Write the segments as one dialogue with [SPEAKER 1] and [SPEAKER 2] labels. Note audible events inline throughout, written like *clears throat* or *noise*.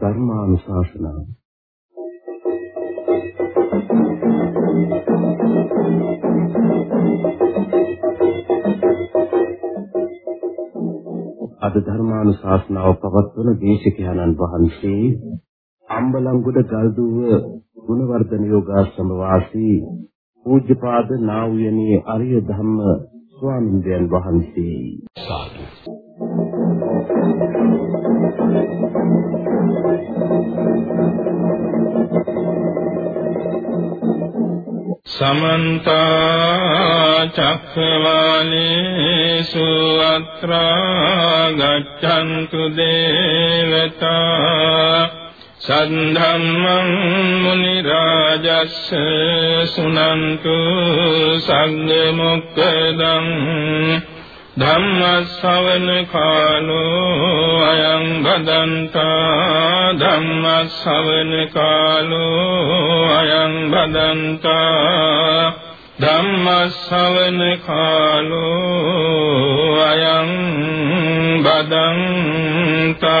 [SPEAKER 1] ධර්මානුශාසනාව. අද ධර්මානුශාසනාව පවත්වන දේශකයන්න් වහන්සේ අම්බලන්ගොඩ ගල්දුව ගුණවර්ධන යෝගාශ්‍රම වාසී පූජ්‍යපාද නා වූ අරිය ධම්ම ස්වාමින්දයන් වහන්සේ. සාදු.
[SPEAKER 2] සමන්ත චක්කවාලේසු අත්‍රා ගච්ඡන්තු දේවතා සද්ධම්මං මුනි රාජස්ස සුනන්තු සංඝ මොක්ඛදං ධම්මස්සවන කාලෝ අයං බදන්තා ධම්මස්සවන කාලෝ අයං බදන්තා ධම්මස්සවන කාලෝ අයං බදන්තා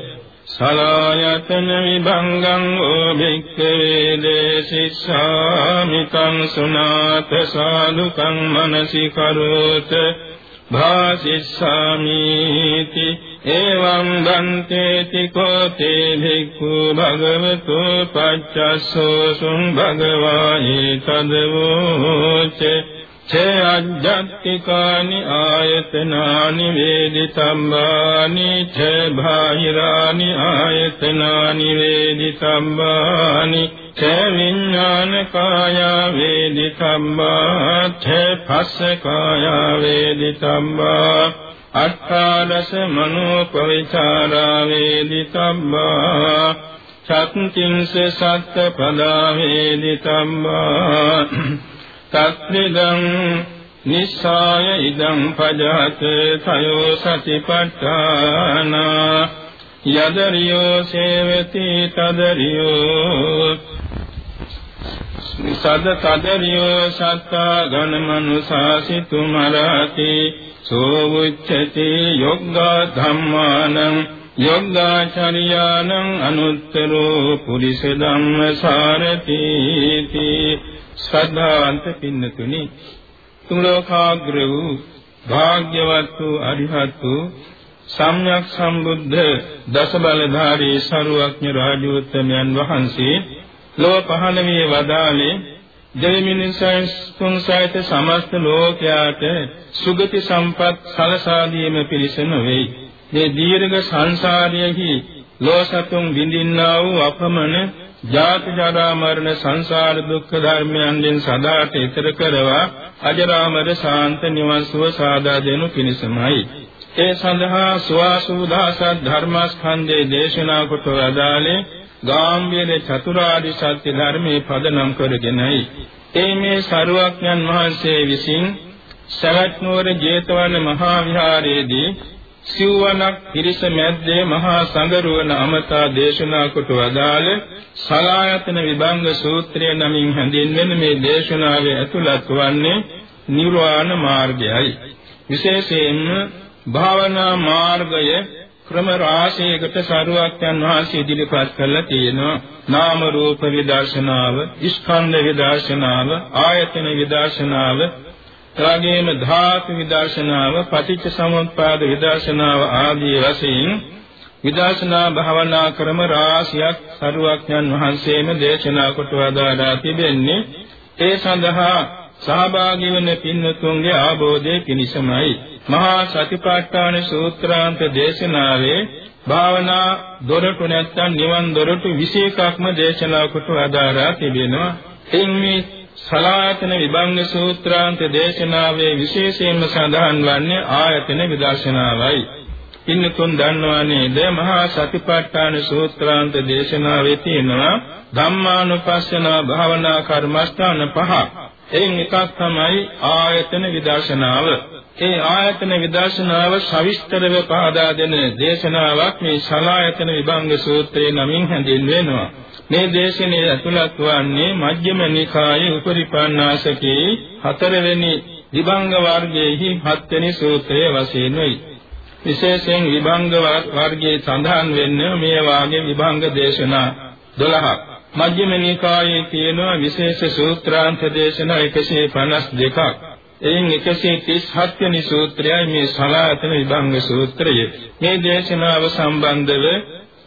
[SPEAKER 2] සලායතන විභංගං ඕ භික්ඛවේ දේසිස්සාමි කං සුනාත සාදුකං මනසි කරෝත භාසිස්සාමිති එවං දන්තේති කෝතේ භික්ඛු භගවතු පච්චස්සෝ සුං භගවායි තදවෝචේ චේ අජ්ජත්තිකානි ආයතනානි වේදිතම්බානි චේ බාහිරානි ආයතනානි වේදිතම්බානි චේ විඥාන කාය වේදිතම්බා චේ පස්ස කාය වේදිතම්බා අට්ඨාදස මනෝපවිචාරා වේදිතම්බා චත්තිංස සත්ත පදා වේදිතම්බා තත්නිදං නිස්සාය ඉදං පජහත තයෝ සතිපට්ඨාන යදරියෝ සේවති තදරියෝ සද තදරියෝ සත්තා ගණමනුසාසිතු මරති සෝවුච්චති යොග්ගා ධම්මානං යොග්ගාචරියානං අනුත්තරෝ පුරිස ධම්ම සාරති ශ්‍රද්ධාවන්ත පින්නතුනි තුන් ලෝකාග්‍ර වූ භාග්‍යවත් වූ අරිහත් වූ සම්්‍යක් සම්බුද්ධ දස බලධාරී සරුවක්ඥ රාජෝත්තමයන් වහන්සේ ලෝ පහළ මේ වදාලේ දෙවිමිනිසයන් තුන් සහිත සමස්ත ලෝකයාට සුගති සම්පත් සලසා දීම පිණිස නොවේ. මේ දීර්ඝ සංසාරයේහි ලෝසතුන් විඳින්නා වූ අපමණ ජාති ජරා මරණ සංසාර දුක්ඛ ධර්මයන්ගෙන් සදාට ඈතර කරවා අජරාමර ශාන්ත නිවන් සුව සාදා දෙනු පිණිසමයි. ඒ සඳහා සුවාසුදාසත් ධර්මස්කන්ධේ දේශනා කොට වදාළේ ගාම්භීර චතුරාර්ය සත්‍ය ධර්මයේ පදනම් කරගෙනයි. ඒ මේ සරුවක්ඥන් වහන්සේ විසින් සවැත් නුවර ජේතවන මහා විහාරයේදී සිව්වනක් පිරිස මැද්දේ මහා සංගරුවන අමතා දේශනා කොට වදාළ සලායතන විභංග සූත්‍රය නමින් හැඳින්වෙන මේ දේශනාවේ ඇතුළත් වන්නේ නිර්වාණ මාර්ගයයි. විශේෂයෙන්ම භාවනා මාර්ගය ක්‍රම රාශියකට සරුවක්යන් වහන්සේ ඉදිරිපත් කළා තියෙනවා. නාම රූප විදර්ශනාව ස්කන්ධ විදර්ශනාව ආයතන විදර්ශනාව එවැගේම ධාතු විදර්ශනාව, පටිච්ච සමුප්පාද විදර්ශනාව ආදී වශයෙන් විදර්ශනා භාවනා ක්‍රම රාශියක් සරුවක්ඥන් වහන්සේම දේශනා කොට වදාරා තිබෙන්නේ ඒ සඳහා සහභාගී වන පින්වතුන්ගේ ආબોධය පිණිසමයි. මහා සතිපට්ඨාන සූත්‍රාන්ත දේශනාවේ භාවනා දොරටු නැත්තම් නිවන් දොරටු 21ක්ම දේශනා කොට අදාරා තිබෙනවා. එයින් මේ සලායතන විභංග සූත්‍රාන්ත දේශනාවේ විශේෂයෙන්ම සඳහන් වන්නේ ආයතන විදර්ශනාවයි. ඉන්නතුන් දන්නවා නේද මහා සතිපට්ඨාන සූත්‍රාන්ත දේශනාවේ තියෙනවා ධම්මානුපස්සන භාවනා කර්මස්ථාන පහ. එයින් එකක් තමයි ආයතන විදර්ශනාව. ඒ ආයතන විදර්ශනාව සවිස්තරව පහදා දෙන දේශනාවක් මේ සලායතන විභංග සූත්‍රයේ නමින් හැඳින්වෙනවා. මේ දේශනේ ඇතුළත් වන්නේ මජ්ක්‍ධිම නිකායේ උපරිපන්නාසකේ හතරවෙනි විභංග වර්ගයේහි හත්වෙනි සූත්‍රයේ වශයෙන් වෙයි. විශේෂයෙන් විභංග වර්ගයේ සඳහන් වෙන්නේ මේ වාගේ විභංග දේශනා 12ක්. මජ්ක්‍ධිම නිකායේ තියෙනවා විශේෂ සූත්‍රාන්ත දේශනා 152ක්. එයින් 137 වෙනි සූත්‍රයයි මේ සලායතන විභංග සූත්‍රය. මේ දේශනාව සම්බන්ධව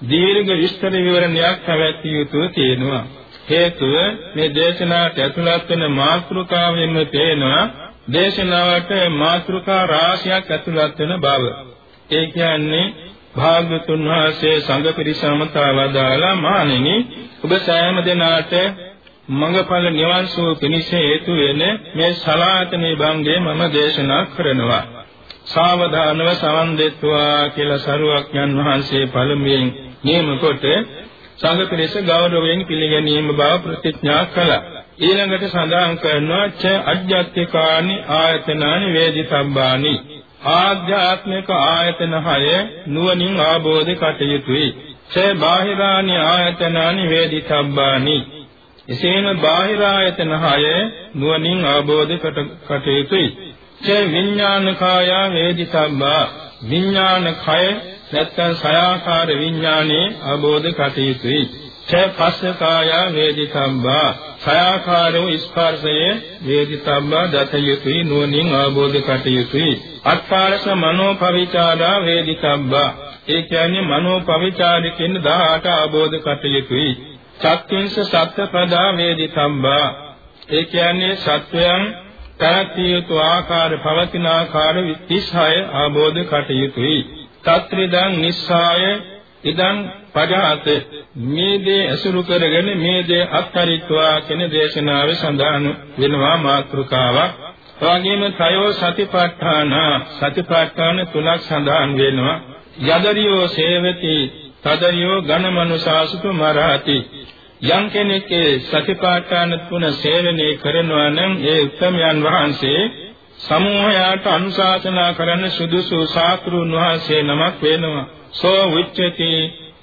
[SPEAKER 2] දීර්ඝ විස්තර විවරණයක් පැවැත්විය යුතු තියෙනවා. හේතුව මේ දේශනාවට ඇතුළත් වෙන මාතෘකාවෙන්ම පේනවා දේශනාවට මාතෘකා රාශියක් ඇතුළත් වෙන බව. ඒ කියන්නේ භාග්‍යතුන් වහන්සේ සංඝ පිරිසමතා වදාලා මානෙනි ඔබ සෑම දිනාට මඟඵල නිවන් සුව පිණිස හේතු වෙන මේ සලාතනේ භංගේ මම දේශනා කරනවා. සාවධානව සවන් දෙත්වා කියලා සරුවක්ඥන් වහන්සේ පළමුවෙන් නියම කොට සංඝ පිරිස ගෞරවයෙන් පිළිගැනීම බව ප්‍රතිඥා කළා. ඊළඟට සඳහන් කරනවා ච අජ්ජත්තිකානි ආයතනානි වේදිතබ්බානි ආධ්‍යාත්මික ආයතන හය නුවණින් ආબોධ කටයුතුයි. ච බාහිරානි ආයතනානි වේදිතබ්බානි එසේම බාහිර ආයතන හය නුවණින් ආબોධ කටයුතුයි. ච විඥානකාය වේදිතබ්බා විඥාන කය නැත්නම් සයාකාර විඥානේ අවබෝධ කටයුතුයි. ච පස්සකාය වේදිතම්බා සයාකාරෝ ස්පර්ශයේ වේදිතම්බා දත යුතුයි නුවණින් අවබෝධ කටයුතුයි. අත්පාරස මනෝ පවිචාරා වේදිතම්බා ඒ කියන්නේ මනෝ පවිචාරිකින් 18 අවබෝධ කටයුතුයි. චක්කෙන්ස සත්‍ය ප්‍රදා වේදිතම්බා ඒ කියන්නේ සත්වයන් පැවැත්විය යුතු ආකාර පවතින ආකාර 36 ආબોධ කටයුතුයි තත්‍රිදං නිස්සාය ඉදං පජාත මේ දේ අසුරු කරගෙන මේ දේ අත්හරිත්වා කියන දේශනාවේ සඳහන් වෙනවා මාතෘකාවක්. එවැගේම තයෝ සතිපට්ඨාන සතිපට්ඨාන තුනක් සඳහන් වෙනවා. යදරියෝ සේවති තදරියෝ ඝනමනුසාසුතු මරහති යම් කෙනෙක්ගේ සතිපට්ඨාන තුන සේවනය කරනවා නම් ඒ උත්තමයන් වහන්සේ සමූහයාට අනුශාසනා කරන්න සුදුසු ශාස්ත්‍රුන් වහන්සේ නමක් වෙනවා. සෝ විච්ඡති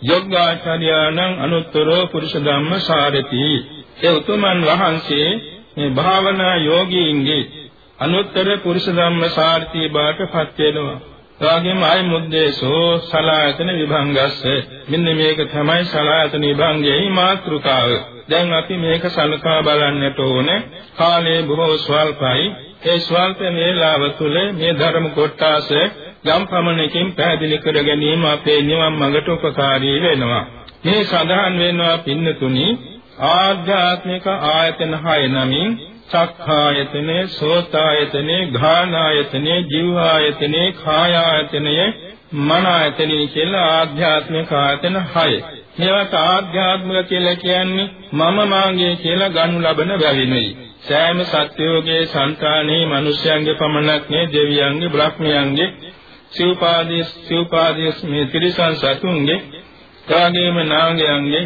[SPEAKER 2] යෝගාචාර්යයන්න් අනුත්තරෝ පුරුෂ ධම්ම සාරති. ඒ උතුමන් වහන්සේ මේ භාවනා යෝගීන්ගේ අනුත්තර පුරුෂ ධම්ම සාරති බාටපත් වෙනවා. එවාගෙම ආයි මුද්දේසෝ සලායතන විභංගස්ස මෙන්න මේක තමයි සලායතන විභංගයේ මාතෘකාව. දැන් අපි මේක සලකා බලන්නට ඕනේ. කාලය බොහෝ ස්වල්පයි. ඒ ස්වල්ප වේලාව තුළ මේ ධර්ම කොටස ගම් පමණකින් පැහැදිලි කර ගැනීම අපේ නිවන් මඟට උපකාරී වෙනවා. මේ සඳහන් වෙනවා පින්නතුනි ආධ්‍යාත්මික ආයතන 6 නමින් චක්ඛායතනේ සෝතායතනේ ඝානායතනේ ජීවායතනේ කායායතනේ මනායතනේ කියලා ආධ්‍යාත්මික ආයතන 6. මේවට ආධ්‍යාත්මික කියලා කියන්නේ මම මාගේ කියලා ගනු ලබන බැවිනුයි. සෑම සත්‍යෝගේ సంతානේ මිනිස්යන්ගේ පමණක් නේ දෙවියන්ගේ බ්‍රහ්මයන්ගේ සිව්පාදී සිව්පාදී මේ ත්‍රිසං සතුන්ගේ කාගේම නාගයන්ගේ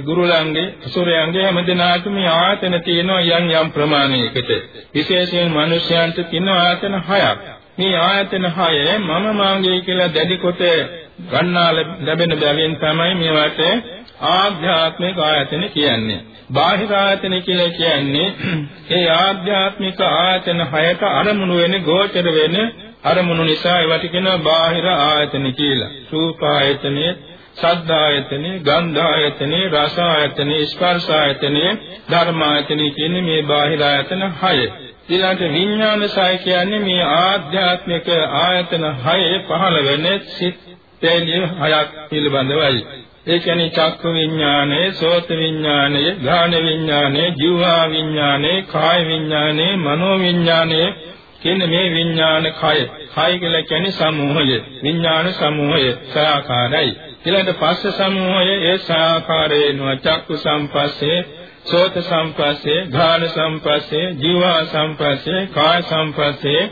[SPEAKER 2] ගුරුලන්ගේ අසුරයන්ගේ හැමදෙනාටම මේ ආයතන තියෙනවා යම් යම් ප්‍රමාණයකට. විශේෂයෙන් මිනිස්යන්ට තියෙන ආයතන හයක්. මේ ආයතන හය මම මාගේ කියලා දැඩි කොට ගන්නා ලැබෙන බැවින් තමයි මේවට ආධ්‍යාත්මික ආයතන කියන්නේ. බාහිර ආයතන කියලා කියන්නේ *clears throat* ඒ ආධ්‍යාත්මික ආයතන හයට අරමුණු වෙන ගෝචර වෙන අරමුණු නිසා ඒවට කියනවා බාහිර ආයතන කියලා රූප ආයතනේ සද්ධායතනේ, ගන්ධායතනේ, රසායතනේ, ස්පර්ශායතනේ, ධර්මායතනේ කියන්නේ මේ බාහිර ආයතන 6. ඊළඟට විඥානසය කියන්නේ මේ ආධ්‍යාත්මික ආයතන 6 පහළ වෙන සිත් තේලිය හයක් පිළිබඳවයි. ඒ කියන්නේ චක්ක විඥානය, සෝත විඥානය, ගාන විඥානය, ජීවා විඥානය, කාය විඥානය, මනෝ විඥානය කියන්නේ මේ විඥාන කය. කය කියලා කියන්නේ සමූහය. විඥාන සමූහය සාකාරයි. ඊළඟට පස්ස සමූහය ඒ සාකාරේන චක්කු සම්පස්සේ සෝත සම්පස්සේ, ඝාන සම්පස්සේ, ජීවා සම්පස්සේ, කාය සම්පස්සේ,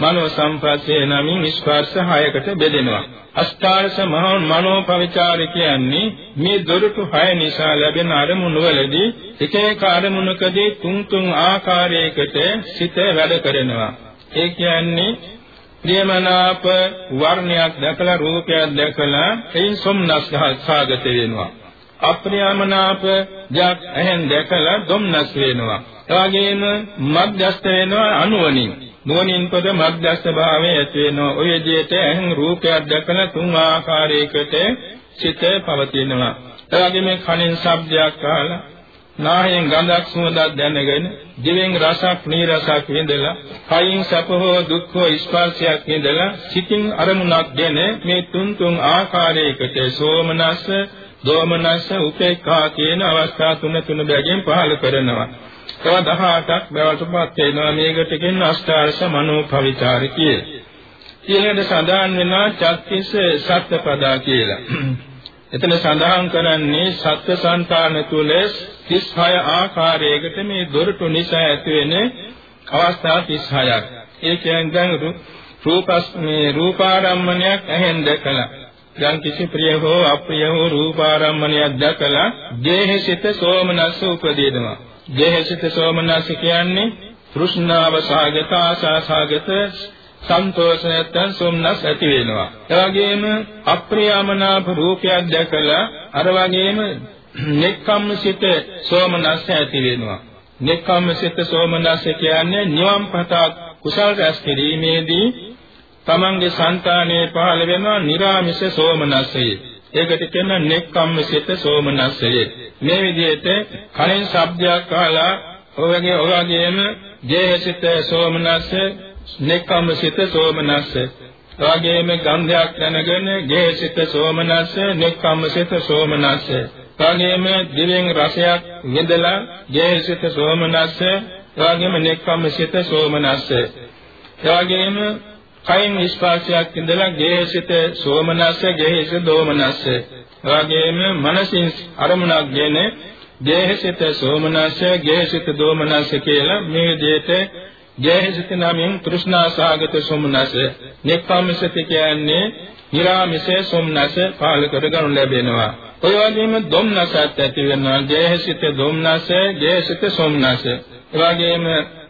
[SPEAKER 2] මනෝ සම්පස්සේ නමින් ස්පර්ශ හයකට බෙදෙනවා. අෂ්ටාරස මහා මනෝපවිචාර කියන්නේ මේ දොරටු හය නිසා ලැබෙන අරමුණු වලදී එක එක අරමුණකදී තුන් තුන් ආකාරයකට සිත වැඩ කරනවා. ඒ කියන්නේ ප්‍රියමනාප වර්ණයක් දැකලා රූපයක් දැකලා එයින් සොම්නස් සාගත වෙනවා. අප්‍රියමනාප දෙයක් ඇහෙන් දැකලා දුම්නස් වෙනවා. එවාගෙම මධ්‍යස්ත වෙනවා අනුවණින්. නුවණින් පද මධ්‍යස්ත භාවයේ ඇති වෙනවා. ඔය විදිහට ඇහෙන් රූපයක් දැකලා තුන් ආකාරයකට සිත පවතිනවා. එවාගෙම කනින් ශබ්දයක් අහලා නාහයෙන් ගඳක් සුවඳක් දැනගෙන දිවෙන් රසක් නීරසක් විඳලා කයින් සැප හෝ දුක් හෝ ස්පර්ශයක් විඳලා සිතින් අරමුණක් ගැන මේ තුන් තුන් ආකාරයකට සෝමනස්ස දෝමනස්ස උපේක්ඛා කියන අවස්ථා තුන තුන බැගින් පහල කරනවා. තව 18ක් බවටපත් වෙනවා මේකට කියන අෂ්ටාරස මනෝපවිචාර කියලා. ඊළඟට සඳහන් වෙනවා චක්තිස සත්පදා කියලා. එතන සඳහන් කරන්නේ සත්ත්ව సంతාන තුල 36 ආකාරයකට මේ දොරටු නිසා ඇති වෙන අවස්ථා 36ක්. ඒ කියන්නේ දැන් රූපස් මේ රූපාරම්මණයක් ඇහෙන් දැකලා යම් කිසි ප්‍රිය හෝ අප්‍රිය හෝ රූපාරම්මණයක් දැකලා දේහසිත සෝමනස්ස උපදීනවා. දේහසිත සෝමනස්ස කියන්නේ තෘෂ්ණාව සාගත ආශා සාගත සන්තෝෂ නැත්නම් සෝමනස් ඇති වෙනවා. ඒ වගේම අප්‍රියමනාප රූපයක් දැකලා අර වගේම නෙක්ඛම්සිත සෝමනස් ඇති වෙනවා. නෙක්ඛම්සිත සෝමනස් කියන්නේ නිවන් පතා කුසල් රැස් කිරීමේදී තමන්ගේ సంతානයේ පහළ වෙනවා निराமிස සෝමනස්සය. ඒකට කියන නෙක්ඛම්මසිත සෝමනස්සය. මේ විදිහට කලින් શબ્දයක් අහලා ඔයගේ ඔයගේම දේහසිත සෝමනස්ස, නෙක්ඛම්මසිත සෝමනස්ස. ඔයගේම ගන්ධයක් දැනගෙන ගේහසිත සෝමනස්ස, නෙක්ඛම්මසිත සෝමනස්ස. ඔයගේම දිවෙන් රසයක් විඳලා ගේහසිත සෝමනස්ස, ඔයගේම නෙක්ඛම්මසිත සෝමනස්ස. එවාගේම කයින් ස්පර්ශයක් ඉඳලා ගේහසිත සෝමනස්ස ගේහස දෝමනස්ස. එවාගෙම මනසින් අරමුණක් ගෙන ගේහසිත සෝමනස්ස ගේහසිත දෝමනස්ස කියලා මේ විදිහට ගේහසිත නමින් තෘෂ්ණා සාගත සෝමනස්ස නෙක්ඛම්මසිත කියන්නේ නිරාමිසේ සෝමනස්ස පාල කරගනු ලැබෙනවා. ඔය වගේම දොම්නසත් ඇති වෙනවා. ගේහසිත දොම්නස්ස ගේහසිත සෝමනස්ස. එවාගෙම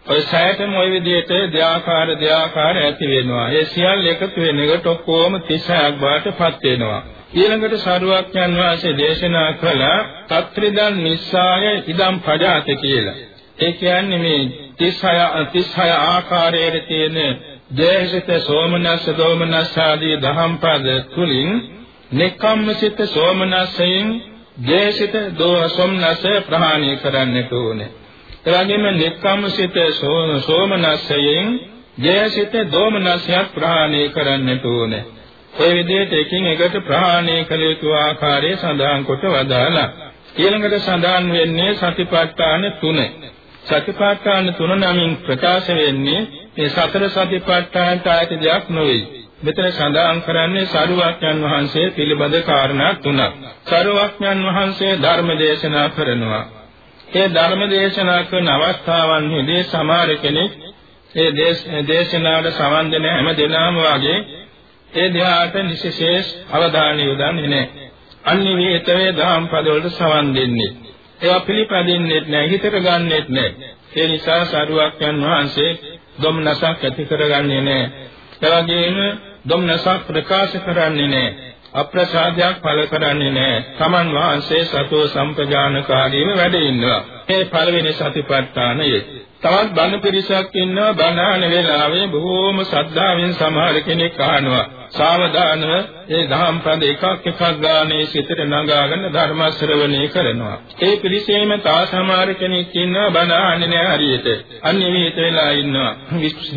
[SPEAKER 2] ඔය සෑයතම ওই විදිහට දෙආකාර දෙආකාර ඇති වෙනවා. ඒ සියල්ල එකතු වෙන එකට ඔක්කොම 36ක් බාටපත් වෙනවා. ඊළඟට සාරවත්යන් වාසේ දේශනා කළ తත්‍රිදන් නිස්සාය ඉදම් පජාත කියලා. ඒ කියන්නේ මේ 36 36 ආකාරයේ තියෙන දේහසිත සෝමනස්ස දෝමනස්ස ආදී දහම් පද තුලින් නෙකම්මසිත සෝමනස්සයෙන් දේශිත දෝසොම්නස ප්‍රහාණය කරන්නට ඕනේ. එවැගේම නෙක්ඛම්සිත සෝමනස්සයෙන් ජයසිත දෝමනස්සයක් ප්‍රහාණය කරන්නට ඕනේ. ඒ විදිහට එකින් එකට ප්‍රහාණය කළ යුතු ආකාරය සඳහන් කොට වදාලා. ඊළඟට සඳහන් වෙන්නේ සතිපට්ඨාන තුන. සතිපට්ඨාන තුන නමින් ප්‍රකාශ වෙන්නේ මේ සතර සතිපට්ඨානට ආයත දෙයක් නොවේ. මෙතන සඳහන් කරන්නේ සරුවක්ඥන් වහන්සේ පිළිබඳ කාරණා තුනක්. සරුවක්ඥන් වහන්සේ ධර්ම දේශනා කරනවා. ඒ ධර්ම දේශනා කරන අවස්ථාවන්හිදී සමහර කෙනෙක් ඒ දේශනාවට සමන් දෙන හැම දිනම වාගේ ඒ ධ්‍යානට නිසිසේස් අවධානය යොදන්නේ නැහැ. අනිවිතේ දහම් පදවලට සමන් දෙන්නේ. ඒවා පිළිපදින්නෙත් නැහැ, හිතට ගන්නෙත් නැහැ. ඒ නිසා සාරුවක්යන් වහන්සේ ධම්නසක් ඇති කරගන්නේ නැහැ. ඒ වගේම ධම්නසක් ප්‍රකාශ කරන්නේ නැහැ. අප්‍රසාදයක් පළ කරන්නේ නැහැ. Taman වහන්සේ සතෝ සම්පජානකාරීව වැඩ ඉන්නවා. මේ පළවෙනි සතිපට්ඨානයේ තවත් බණ පිරිසක් ඉන්නවා බණහන වෙලාවේ බොහෝම ශ්‍රද්ධාවෙන් සමහර කෙනෙක් අහනවා. සාවධානව ඒ දහම් පද එකක් එකක් ගානේ සිතට නගාගෙන ධර්ම ශ්‍රවණය කරනවා. ඒ පිරිසේම තා සමහර කෙනෙක් ඉන්නවා බණ අහන්නේ නැහැ හරියට. අනිවිත වෙලා ඉන්නවා.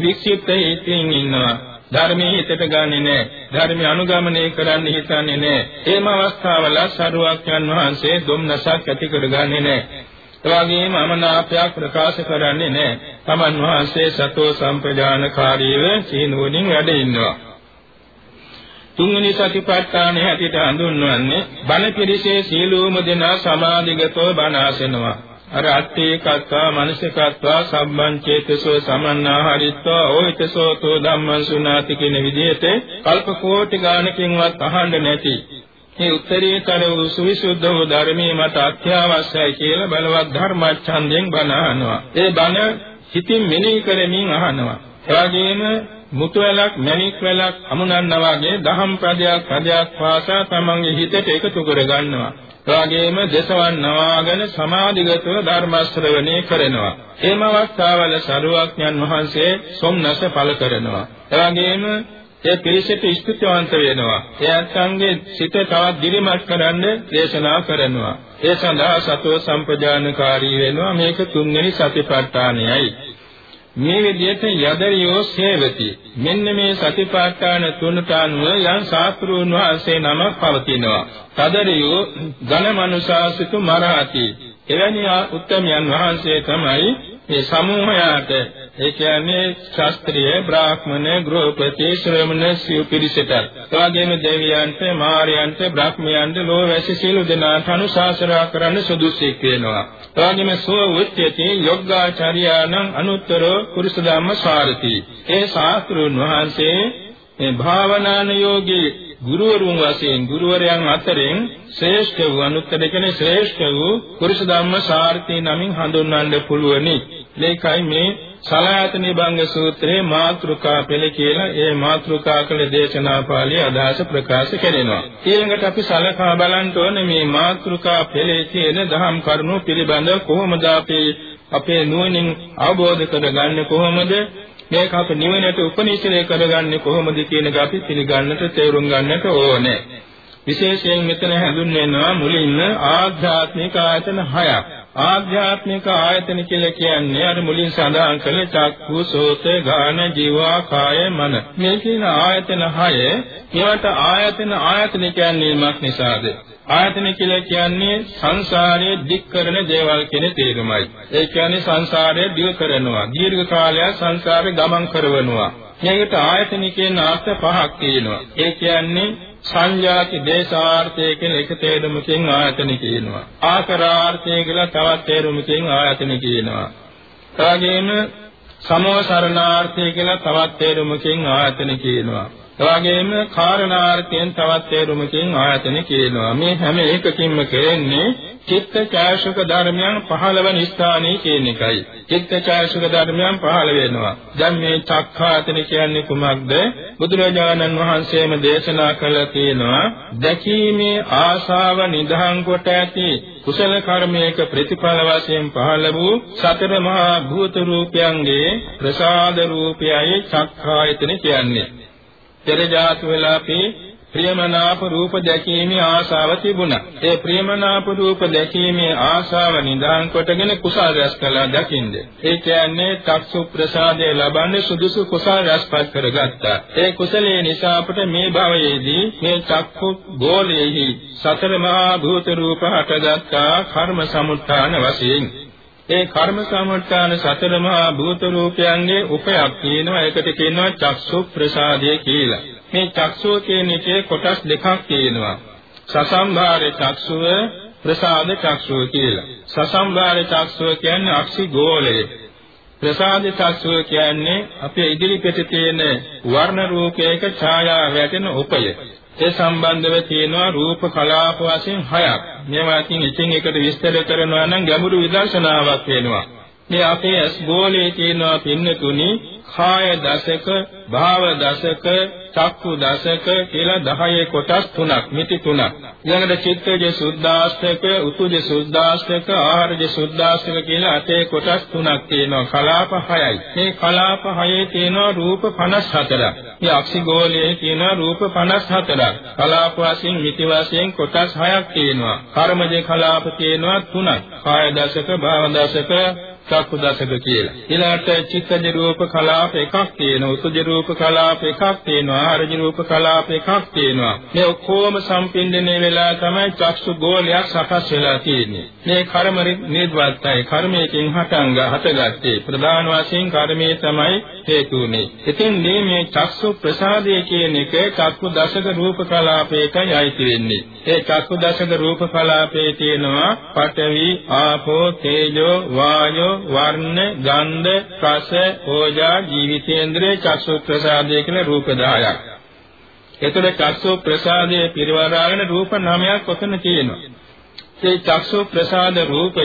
[SPEAKER 2] වික්ෂිප්ත හිතින් ඉන්නවා. ධර්මයේ හිතට ගන්නෙ නෑ ධර්මය අනුගමනය කරන්න හිතන්නේ නෑ එහෙම අවස්ථාවල සරුවක්යන් වහන්සේ දුම්නසක් ඇති කරගන්නේ නෑ එවාගෙම අමනාපයක් ප්‍රකාශ කරන්නේ නෑ තමන් වහන්සේ සතෝ සම්ප්‍රදානකාරීව සීනුවණින් වැඩ ඉන්නවා. තුන්වෙනි සතිපට්ඨානය හැටියට හඳුන්වන්නේ බණ පිළිසේ සීලෝම දෙනා සමාධිගතව බණ ආසනවා. අර අත්තේකත්වා මනසකත්වා සම්බන් චේතසෝ සමන්නාහරිත්වා ඕිතසෝතෝ ධම්මං සුනාති කියන විදිහට කල්ප කෝටි ගානකින්වත් අහන්න නැති මේ උත්තරීතර වූ සුවිසුද්ධ වූ ධර්මයේ මට අත්‍යවශ්‍යයි කියලා බලවත් ධර්මච්ඡන්දයෙන් බණ අහනවා. ඒ බණ හිතින් මෙනෙහි කරමින් අහනවා. එවාගෙම මුතු වැලක් මණික් වැලක් අමුණන්නා වගේ දහම් පදයක් පදයක් වාසා තමන්ගේ හිතට එකතු කර ගන්නවා. එවාගෙම දසවන් නවාගෙන සමාධිගතව ධර්ම ශ්‍රවණය කරනවා. එම අවස්ථාවල සරුවක්ඥන් වහන්සේ සොම්නස පළ කරනවා. එවාගෙම ඒ පිරිසට ස්තුතිවන්ත වෙනවා. ඒ අත්ංගේ සිත තවත් දිරිමත් කරන්න දේශනා කරනවා. ඒ සඳහා සතෝ සම්පජානකාරී වෙනවා. මේක තුන්වෙනි සතිපට්ඨානයයි. මේ විදිහට යදරියෝ සේවති. මෙන්න මේ සතිපට්ඨාන තුනට අනුව යම් ශාස්ත්‍රෝන් වහන්සේ නමක් පවතිනවා. තදරියෝ ඝනමනුසාසිතු මරහති. එවැනි උත්තමයන් වහන්සේ තමයි මේ සමූහයාට ඒ කියන්නේ ශාස්ත්‍රීය බ්‍රාහ්මණ ගෘහපති ශ්‍රමණ සිව් පිරිසට. එවාගෙම දෙවියන්ට මාරයන්ට බ්‍රහ්මයන්ට ලෝවැසි සියලු දෙනාට අනුශාසනා කරන්න සුදුසුක් වෙනවා. එවාගෙම සෝ උච්චති යොග්ගාචාර්යාණං අනුත්තරෝ පුරුෂ ධම්ම සාරති. ඒ ශාස්ත්‍රුන් වහන්සේ මේ භාවනාන යෝගී ගුරුවරුන් වශයෙන් ගුරුවරයන් අතරින් ශ්‍රේෂ්ඨ වූ අනුත්තර කෙනේ ශ්‍රේෂ්ඨ වූ පුරුෂ ධම්ම සාර්ථී නමින් හඳුන්වන්න පුළුවනි. මේකයි මේ සලායතන නිබංග සූත්‍රයේ මාත්‍රිකා පෙළ කියලා ඒ මාත්‍රිකා කළ දේශනා පාළිය අදහස ප්‍රකාශ කරනවා. ඊළඟට අපි සලකා බලන්න ඕනේ මේ මාත්‍රිකා පෙළේ තියෙන දහම් කරුණු පිළිබඳව කොහොමද අපි අපේ නුවණින් අවබෝධ කරගන්නේ කොහොමද මේක අප නිවනට උපනිශ්‍රය කරගන්නේ කොහොමද කියන එක අපි පිළිගන්නට තේරුම් ගන්නට ඕනේ. විශේෂයෙන් මෙතන හැඳුන්වනවා මුලින්ම ආධ්‍යාත්මික ආයතන හයක්. ආධ්‍යාත්මික ආයතන කියලා කියන්නේ අර මුලින් සඳහන් කළ චක්කු සෝත ගාන ජීවා කාය මන. මේ කියන ආයතන හය ඒවට ආයතන ආයතන කියන්නේ මොක් නිසාද? ආයතන කියලා කියන්නේ සංසාරයේ දික් කරන දේවල් කියන තේරුමයි. ඒ කියන්නේ සංසාරයේ දිව කරනවා. දීර්ඝ කාලයක් සංසාරේ ගමන් කරවනවා. මේකට ආයතන කියන අර්ථ පහක් තියෙනවා. ඒ කියන්නේ සංජාති දේශාර්ථය කියන එක තේරුමකින් ආයතන කියනවා. ආකරාර්ථය කියලා තවත් තේරුමකින් ආයතන කියනවා. එවැගේම සමෝසරණාර්ථය කියලා තවත් තේරුමකින් ආයතන කියනවා. එවැගේම කාරණාර්ථයෙන් තවත් තේරුමකින් ආයතන කියනවා. මේ හැම එකකින්ම කෙරෙන්නේ චිත්තචෛතසික ධර්මයන් 15 වෙනි ස්ථානයේ කියන එකයි. චිත්තචෛතසික ධර්මයන් 15 වෙනවා. දැන් මේ චක්ඛාතන කියන්නේ කුමක්ද? බුදුරජාණන් වහන්සේම දේශනා කළා තියෙනවා දැකීමේ ආශාව නිදහං කොට ඇති කුසල කර්මයක ප්‍රතිඵල වශයෙන් පහළ වූ සතර මහා භූත රූපයන්ගේ ප්‍රසාද රූපයයි චක්ඛායතන කියන්නේ. පෙර ජාත වෙලා අපි ප්‍රියමනාප රූප දැකීමේ ආශාව තිබුණා. ඒ ප්‍රියමනාප රූප දැකීමේ ආශාව නිදාන් කොටගෙන කුසල රැස් කළා දකින්ද. ඒ කියන්නේ චක්සු ප්‍රසාදය ලබන්නේ සුදුසු කුසල රැස්පත් කරගත්තා. ඒ කුසලයේ නිසා අපට මේ භවයේදී මේ චක්කු ගෝලයේහි සතර මහා භූත රූප හටගත්තා කර්ම සමුත්ථාන වශයෙන් ඒ කර්ම සමුත්ථාන සතර මහා භූත රූපයන්ගේ උපයක් තියෙනවා ඒකට කියනවා චක්සු ප්‍රසාදය කියලා. මේ චක්ෂුව කියන එකේ කොටස් දෙකක් තියෙනවා. සසම්භාර චක්ෂුව ප්‍රසාද චක්ෂුව කියලා. සසම්භාර චක්ෂුව කියන්නේ අක්ෂි ගෝලය. ප්‍රසාද චක්ෂුව කියන්නේ අපේ ඉදිරිපිට තියෙන වර්ණ රූපයක ඡායාව වැටෙන උපය. ඒ සම්බන්ධව තියෙනවා රූප කලාප වශයෙන් හයක්. මේවා අතින් එකින් එකට විස්තර කරනවා නම් ගැඹුරු විදර්ශනාවක් වෙනවා. මේ අපේ ඇස් ගෝලයේ තියෙනවා පින්නතුනි කාය දශක, භාව දශක, චක්කු දශක කියලා 10 කොටස් තුනක්, මිති තුනක්. ඊළඟට චිත්තජ සුද්ධාස්තක, උතුජ සුද්ධාස්තක, ආහාරජ සුද්ධාස්තක කියලා අතේ කොටස් තුනක් තියෙනවා. කලාප 6යි. මේ කලාප 6ේ තියෙනවා රූප 54ක්. මේ අක්ෂිගෝලයේ තියෙනවා රූප 54ක්. කලාප වශයෙන් මිති වශයෙන් කොටස් 6ක් තියෙනවා. කර්මජ කලාප තියෙනවා 3ක්. කාය දශක, භාව දශක, චක්කු දසක කියලා. ඊළඟට චිත්තජ රූප කලාප එකක් තියෙනවා. උතුජ රූප කලාප එකක් තියෙනවා. ආරජ රූප කලාප එකක් තියෙනවා. මේ ඔක්කොම සම්පින්දණය වෙලා තමයි චක්සු ගෝලයක් සකස් වෙලා තියෙන්නේ. මේ කර්ම නිර්වත්තයි. කර්මයෙන් හටංග හටගත්තේ. ප්‍රධාන වශයෙන් කර්මයේ තමයි හේතුුනේ. ඉතින් මේ මේ චක්සු ප්‍රසාදය කියන එක චක්කු දසක රූප කලාපයකයි අයිති වෙන්නේ. ඒ චක්කු දසක රූප කලාපයේ තියෙනවා පඨවි, ආපෝ, තේජෝ, වායෝ, වර්ණ, ගන්ධ, රස, ඕජා, ජීවිතේන්ද්‍රය චක්සු ප්‍රසාදය කියන රූප 10ක්. එතකොට චක්සු ප්‍රසාදයේ පිරිවරාගෙන රූප 9ක් ඔතන තියෙනවා. මේ චක්සු ප්‍රසාද රූපය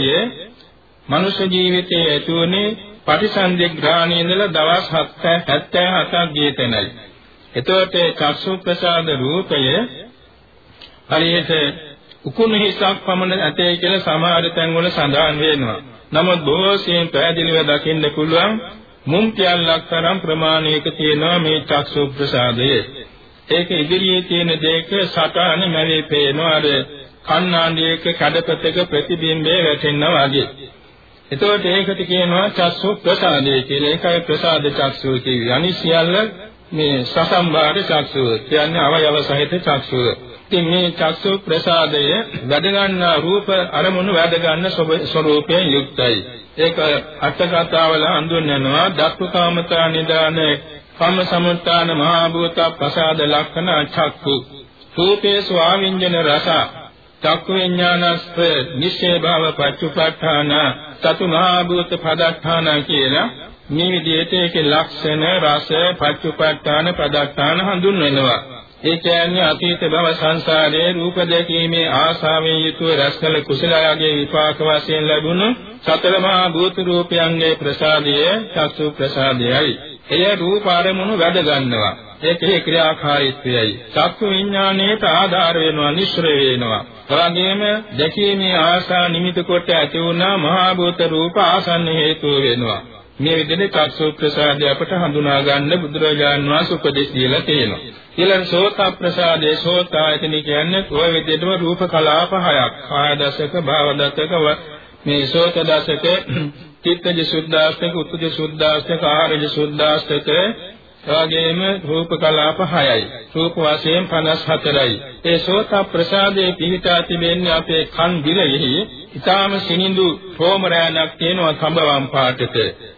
[SPEAKER 2] මනුෂ්‍ය ජීවිතයේ ඇතුළේ පටිසන්ධිග්‍රහණයේ ඉඳලා දවස් 77ක් ගිය තැනයි. එතකොට චක්සු ප්‍රසාද රූපය හරියට උකුණු හිසක් පමණ ඇතේ කියලා සමහර තැන්වල සඳහන් වෙනවා. නමුත් බොහෝසෙයින් පැහැදිලිව දකින්න පුළුවන් මුම් පියල්ලක් තරම් ප්‍රමාණයක තියෙනවා මේ චක්සු ප්‍රසාදය. ඒක ඉදිරියේ තියෙන දෙයක සටහන මැවේ පේනවා අර කන්නාඩියක කඩපතක ප්‍රතිබිම්බය වැටෙනවා වගේ. එතකොට ඒකට කියනවා චක්සු ප්‍රසාදය කියලා. ඒකයි ප්‍රසාද චක්සු කියන්නේ. අනිත් සියල්ල මේ සසම්බාර චක්සුව කියන්නේ අවයව සහිත චක්සුව. ඉතින් මේ චක්සු ප්‍රසාදය වැඩ ගන්නා රූප අරමුණු වැඩ ගන්න ස්වરૂපයෙන් යුක්තයි. ඒක අටකතාවල හඳුන්වනවා දක්ඛකාමතා නිදාන කම්ම සමුත්තාන මහා භූත ප්‍රසාද ලක්ෂණ චක්කු. රූපේ ස්වාමින්ජන රස චක්කු විඥානස්ස නිශ්චය භව පච්චුපට්ඨාන චතු මහා භූත පදත්තාන කියලා මේ විදිහට ඒකේ ලක්ෂණ රස පච්චුපට්ඨාන පදත්තාන හඳුන්වනවා. ඒ කියන්නේ අතීත භව සංසාරයේ රූප දැකීමේ ආශාවෙන් යුතුව රැස්කල කුසලයාගේ විපාක වශයෙන් ලැබුණු සතර මහා භූත රූපයන්ගේ ප්‍රසාදය චක්සු ප්‍රසාදයයි. එය රූප ආරමුණු වැඩ ගන්නවා. ඒකේ ක්‍රියාකාරීත්වයයි. චක්කු විඥාණයට ආධාර වෙනවා, නිශ්චය වෙනවා. එවැගේම දැකීමේ ආශා නිමිති කොට ඇති වුණා මහා භූත රූප ආසන්න හේතු වෙනවා. මේ විදිහට චක්සු ප්‍රසාදය අපට හඳුනා ගන්න බුදුරජාන් වහන්සේ උපදෙස් දීලා තියෙනවා. ඊළඟ සෝත ප්‍රසාදේ සෝත ආයතන කියන්නේ ඔය විදිහටම රූප කලාප හයක්. කාය දසක, භාව දසක, මේ සෝත දසක, *clears throat* චිත්තජ සුද්ධාස්තක, උත්තුජ සුද්ධාස්තක, ආහාරජ සුද්ධාස්තක, එවැගේම රූප කලාප 6යි. රූප වශයෙන් 54යි. ඒ සෝත ප්‍රසාදයේ පිහිටා තිබෙන්නේ අපේ කන් දිලෙහි ඊටාම සිනිඳු රෝම රෑනක් තියෙනවා සම්බවම් පාටක.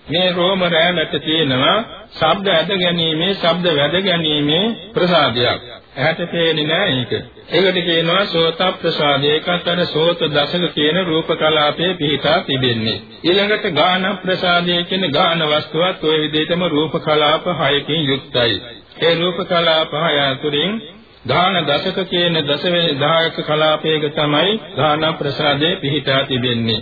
[SPEAKER 2] මේ රෝම රෑනට තියෙනවා ශබ්ද ඇද ගැනීමේ ශබ්ද වැද ගැනීමේ ප්‍රසාදයක්. ඇහැට පේන්නේ නෑ ඒක. ඒකට කියනවා සෝත ප්‍රසාදය. ඒකත් අර සෝත දශක කියන රූප කලාපයේ පිහිටා තිබෙන්නේ. ඊළඟට ගාන ප්‍රසාදය කියන ගාන වස්තුවත් ওই විදිහටම රූප කලාප 6කින් යුක්තයි. ඒ රූප කලාප 6 අතුරින් ගාන දශක කියන දශවෙනි දායක කලාපයක තමයි ගාන ප්‍රසාදයේ පිහිටා තිබෙන්නේ.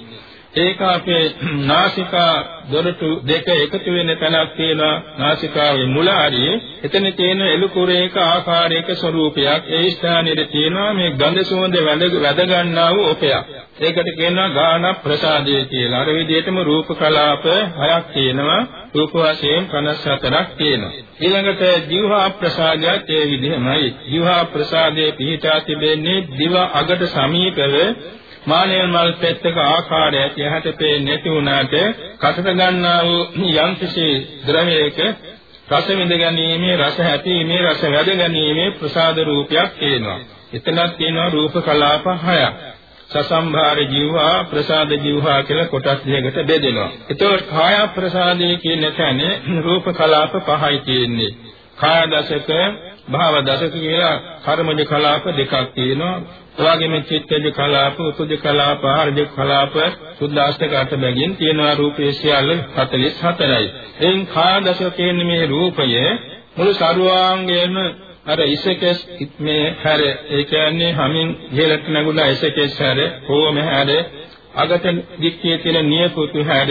[SPEAKER 2] ඒක අපේ නාසිකා දොරටු දෙක එකතු වෙන තැනක් තියෙනවා නාසිකාවේ මුල හරියේ එතන තියෙන එළුකුරේක ආකාරයක ස්වરૂපයක් ඒ ස්ථානයේ තියෙනවා මේ ගඳ සුවඳ වැද ගන්නා වූ ඔපයක්. ඒකට කියනවා ගාන ප්‍රසාදය කියලා. අර විදිහටම රූප කලාප හයක් තියෙනවා. රූප වශයෙන් 54ක් තියෙනවා. ඊළඟට ජීවහා ප්‍රසාදයත් ඒ විදිහමයි. ජීවහා ප්‍රසාදයේ පිහිටා තිබෙන්නේ දිව අගට සමීපව මානෙල් මල් පෙත්තක ආකාරය ඇති හැට පේන්නේ නැති වුණාට කසට ගන්නා වූ යම්කිසි ද්‍රවයක රස විඳ ගැනීමේ රස හැපීමේ රස වැඩ ගැනීමේ ප්‍රසාද රූපයක් තියෙනවා. එතනක් තියෙනවා රූප කලාප 6ක්. සසම්භාර ජීවහා ප්‍රසාද ජීවහා කියලා කොටස් දෙකකට බෙදෙනවා. එතකොට කාය ප්‍රසාදයේ කියන තැනේ රූප කලාප 5යි තියෙන්නේ. කාය දශක භාව දශක කියලා කර්මජ කලාප දෙකක් තියෙනවා. එවාගෙම චිත්තජ කලාප, උපජ කලාප, ආර්ජ කලාප, සුද්ධාෂ්ටක අට බැගින් තියෙනවා රූපයේ සියල්ල 44යි. එයින් කාය දශක කියන්නේ මේ රූපය මුළු සරුවාංගයේම අර ඉසකස් මේ හැර ඒ කියන්නේ හැමින් ඉහළට නැගුණා ඉසකස් හැර කොහොම හැර අගට දික්කේ තියෙන නියපොතු හැර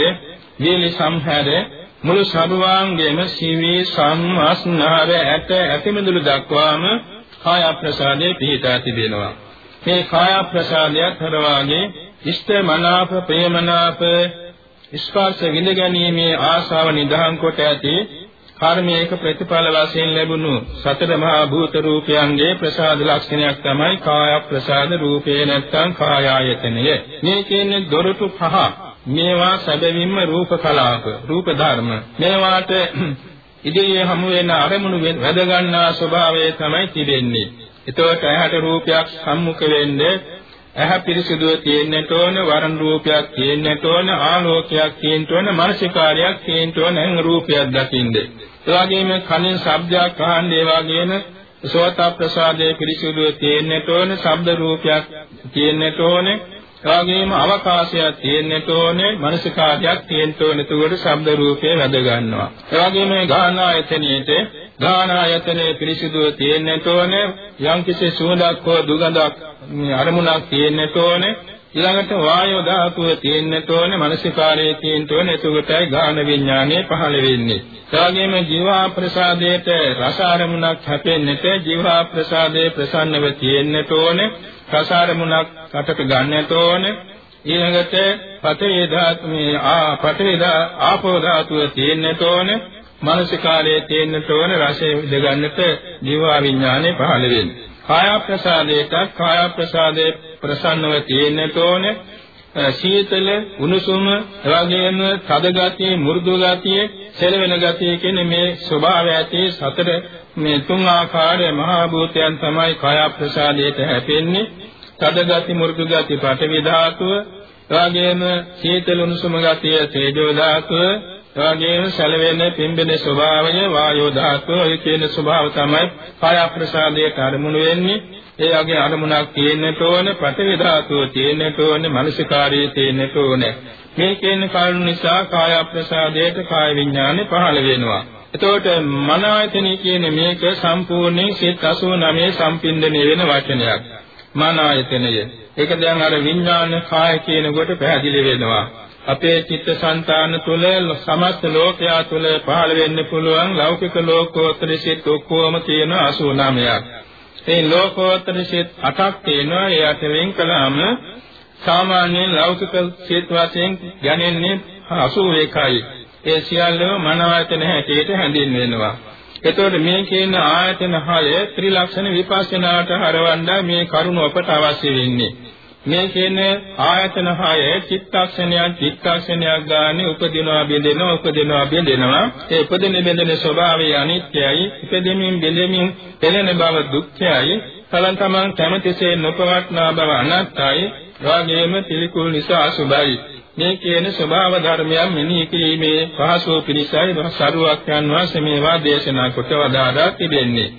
[SPEAKER 2] වීලි සම්හැර මුළු සරුවාංගයේම සීවි සම්මාස්නහර ඇට ඇතිමිදුළු දක්වාම කාය ප්‍රසාදයේ පිහිටා තිබෙනවා මේ කාය ප්‍රසාදයක් හරවාගේ ඉෂ්ඨ මනාප ප්‍රේමනාප ස්පර්ශ විඳ ගැනීමේ ආශාව නිදහම් කොට ඇති කර්මයක ප්‍රතිඵල වශයෙන් ලැබුණු සතර මහා භූත රූපයන්ගේ ප්‍රසාද ලක්ෂණයක් තමයි කාය ප්‍රසාද රූපේ නැත්නම් කාය ආයතනය. මේ කියන්නේ දොරටු පහ මේවා සැබවින්ම රූප කලාප රූප ධර්ම මේවාට *clears throat* ඉදිරියේ හමු වෙන අරමුණු වැද ගන්නා ස්වභාවය තමයි තිබෙන්නේ. එතකොට ඇහැට රූපයක් සම්මුඛ වෙන්නේ ඇහැ පිරිසිදුව තියෙන්නට ඕන වරන් රූපයක් තියෙන්නට ඕන ආලෝකයක් තියෙන්නට ඕන මානසිකාරයක් තියෙන්නට ඕන රූපයක් දකින්නේ. ඒ වගේම කනින් ශබ්දයක් අහන්න ඒ වගේම සෝත ප්‍රසාදයේ පිරිසිදුව තියෙන්නට ඕන ශබ්ද රූපයක් තියෙන්නට ඕනේ එවාගෙම අවකාශයක් තියෙන්නට ඕනේ මනසිකාරයක් තියෙන්න ඕනේ එතකොට ශබ්ද රූපේ වැද ගන්නවා එවාගෙම ගාන ආයතනෙට ගාන ආයතනයේ පිරිසිදුව තියෙන්නට ඕනේ යම්කිසි සුවඳක් හෝ දුගඳක් අරමුණක් තියෙන්නට ඕනේ ඊළඟට වායෝ ධාතුව තියෙන්නට ඕනේ මනසිකාරයේ තියෙන්න ඕනේ එතකොටයි ගාන විඥානය පහළ වෙන්නේ. එවාගෙම ජීවා ප්‍රසාදයට රස අරමුණක් හැපෙන්නට ජීවා ප්‍රසාදයේ ප්‍රසන්නව තියෙන්නට ඕනේ රසාරමුණක් රටට ගන්නට ඕනේ ඊළඟට පඨවි ධාතු මේ ආ පඨවි ආපෝ ධාතුව තියෙන්නට ඕනේ මානසිකාරයේ තියෙන්නට ඕනේ රසය විද ගන්නට ජීවා විඥානේ පහළ වෙන්නේ. කාය ප්‍රසාදයට කාය ප්‍රසාදේ ප්‍රසන්නව තියෙන්නට ඕනේ සීතල උණුසුම එවැගේම තද ගතිය මෘදු ගතිය සෙලවෙන ගතිය කියන මේ ස්වභාවය ඇති සතර මේ තුන් ආකාරයේ මහා භූතයන් තමයි කාය ප්‍රසාදයට හැපෙන්නේ. තද ගති මෘදු ගති පඨවි ධාතුව එවැගේම සීතල උණුසුම ගතිය තේජෝ ධාතුව එවැගේම සැලවෙන පිම්බෙන ස්වභාවය වායෝ ධාතුව ඔය කියන ස්වභාව තමයි කාය ප්‍රසාදයට අරමුණු වෙන්නේ. ඒ වගේ අරමුණක් තියෙන්නට ඕන පඨවි ධාතුව තියෙන්නට ඕන මනසිකාරයේ තියෙන්නට ඕන. මේ කියන කාරණු නිසා කාය ප්‍රසාදයට කාය විඥානේ පහළ වෙනවා. එතකොට මන ආයතනෙ කියන මේක සම්පූර්ණයෙන් සිත් 89 සම්පින්දණය වෙන වචනයක්. මන ආයතනය. ඒක දැන් අර විඥාන කාය කියන කොට පැහැදිලි වෙනවා. අපේ චිත්තසංතාන තුළ සමස්ත ලෝකයා තුළ පහළ වෙන්න පුළුවන් ලෞකික ලෝකෝත්තර සිත් ඔක්කොම තියෙන 89ක් ඒ ලෝකෝත්තර සිත් 8ක් තියෙනවා. ඒ අට වෙන් කළාම සාමාන්‍යයෙන් ලෞකික සිත් වශයෙන් ගණන්නේ 81යි. ඒ සියල්ලම මන ආයතන හැටියට හැඳින්වෙනවා. එතකොට මේ කියන ආයතන 6 ත්‍රිලක්ෂණ විපස්සනාට හරවන්න මේ කරුණ අපට අවශ්‍ය වෙන්නේ. මේ කියන ආයතන 6 චිත්තක්ෂණයක් චිත්තක්ෂණයක් ගානේ උපදිනවා බෙදෙනවා උපදිනවා බෙදෙනවා ඒ උපදින බෙදෙන ස්වභාවය අනිත්‍යයි. උපදිනින් බෙදෙමින් පෙළෙන බව දුක්ඛයයි. කලන් තමන් කැමැතිසේ නොපවට්නා බව අනාත්තයි රාගයේම පිළිකුල් නිසා අසුභයි මේ කියන ස්වභාව ධර්මයන් මෙනෙහි කිරීමේ පහසු පිණිසයි. සරුවක් යනවා මේවා දේශනා කොට වදාදා තිබෙන්නේ.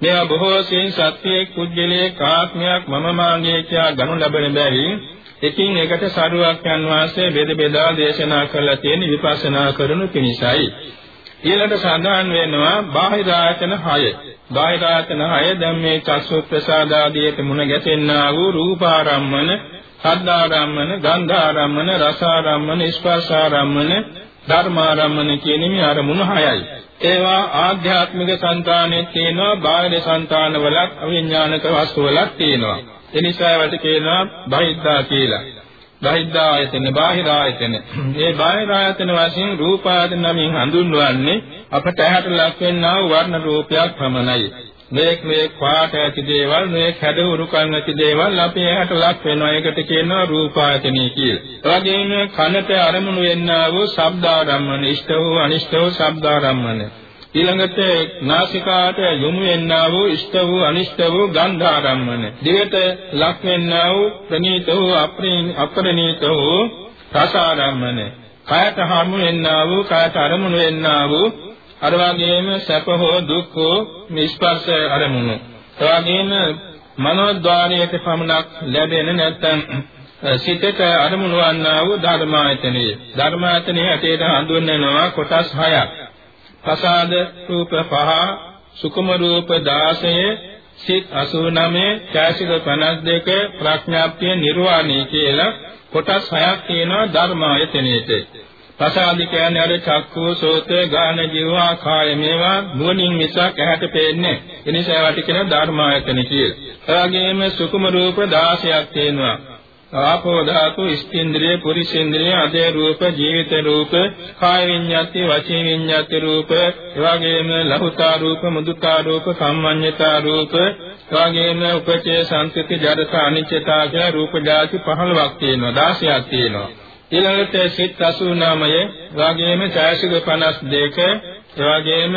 [SPEAKER 2] මේවා බොහෝ සෙයින් සත්‍යයේ කුජලයේ කාත්මයක් මම මාගේ කියා ගනු ලබන බැරි එකින් එකට සරුවක් යන වාසේ බෙද බෙදා දේශනා කළා තියෙන විපස්සනා කරනු පිණිසයි. ඊළඟට සඳහන් වෙනවා බාහිර ආයතන 6 බාහිර ආයතන 6 දැන් මේ චක්සු ප්‍රසාද ආදියට මුණ ගැසෙන්නා වූ රූපාරම්මන සද්ධාරම්මන ගන්ධාරම්මන රසාරම්මන ස්පර්ශාරම්මන ධර්මාරම්මන කියන මේ අරමුණු හයයි. ඒවා ආධ්‍යාත්මික సంతානෙත් තියෙනවා, බාහිර సంతානවලත්, අවිඥානික වස්තුවලත් තියෙනවා. එනිසා ඒවට කියනවා බහිද්ධා කියලා. බහිද්ධා ආයතන, බාහිර ආයතන. මේ බාහිර ආයතන වශයෙන් රූපාදන නමින් හඳුන්වන්නේ අපට ඇහැට ලක් වෙනා වර්ණ රූපයක් පමණයි. මේක මේ පාට ඇති දේවල් මේ කැඩවුරු කන් ඇති දේවල් අපේ ඇහැට ලක් වෙනවා. ඒකට කියනවා රූපායතනෙ කියලා. ඒ වගේම කනට අරමුණු වෙන්නා වූ ශබ්දාරම්මන ඉෂ්ට වූ අනිෂ්ට වූ ශබ්දාරම්මන. ඊළඟට නාසිකාට යොමු වෙන්නා වූ ඉෂ්ට වූ අනිෂ්ට වූ ගන්ධාරම්මන. දිවට ලක් වෙන්නා වූ ප්‍රනීත වූ අප්‍රනීත වූ රසාරම්මන. කයට හමු වෙන්නා වූ කයට අරමුණු වෙන්නා වූ අර වගේම සැප හෝ දුක් හෝ ස්පර්ශ අරමුණු. ඒ වගේම මනෝද්වාරයට පමණක් ලැබෙන නැත්නම් සිතට අරමුණු වන්නා වූ ධර්මායතනෙ. ධර්මායතනෙ හැටියට හඳුන්වනවා කොටස් 6ක්. ප්‍රසාද රූප 5, සුකුම රූප 16, සිත් 89, ඡාසික 52, ප්‍රඥාප්තිය නිර්වාණය කියලා කොටස් 6ක් තියෙනවා ධර්මායතනෙට. ප්‍රසාද කියන්නේ අර චක්කු සෝත ගාන ජීවා කාය මේවා නුවණින් මිසක් ඇහැට පේන්නේ. ඒ නිසා ඒවට කියන ධර්මායතන කියලා. ඒ වගේම සුකුම රූප 16ක් තියෙනවා. ආපෝ ධාතු, ස්කේන්ද්‍රිය, පුරිසේන්ද්‍රිය, අධේ රූප, ජීවිත රූප, කාය විඤ්ඤාති, වචී විඤ්ඤාති රූප, එවාගෙම ලහුතා රූප, මුදුතා රූප, සම්මඤ්ඤතා රූප, එවාගෙම උපචේ සංසිති, ජඩත, අනිච්චතා කියලා රූප ධාතු 15ක් තියෙනවා, 16ක් තියෙනවා. ඊළඟට සිත් 89 වගේම ඡායසික 52 එවැගේම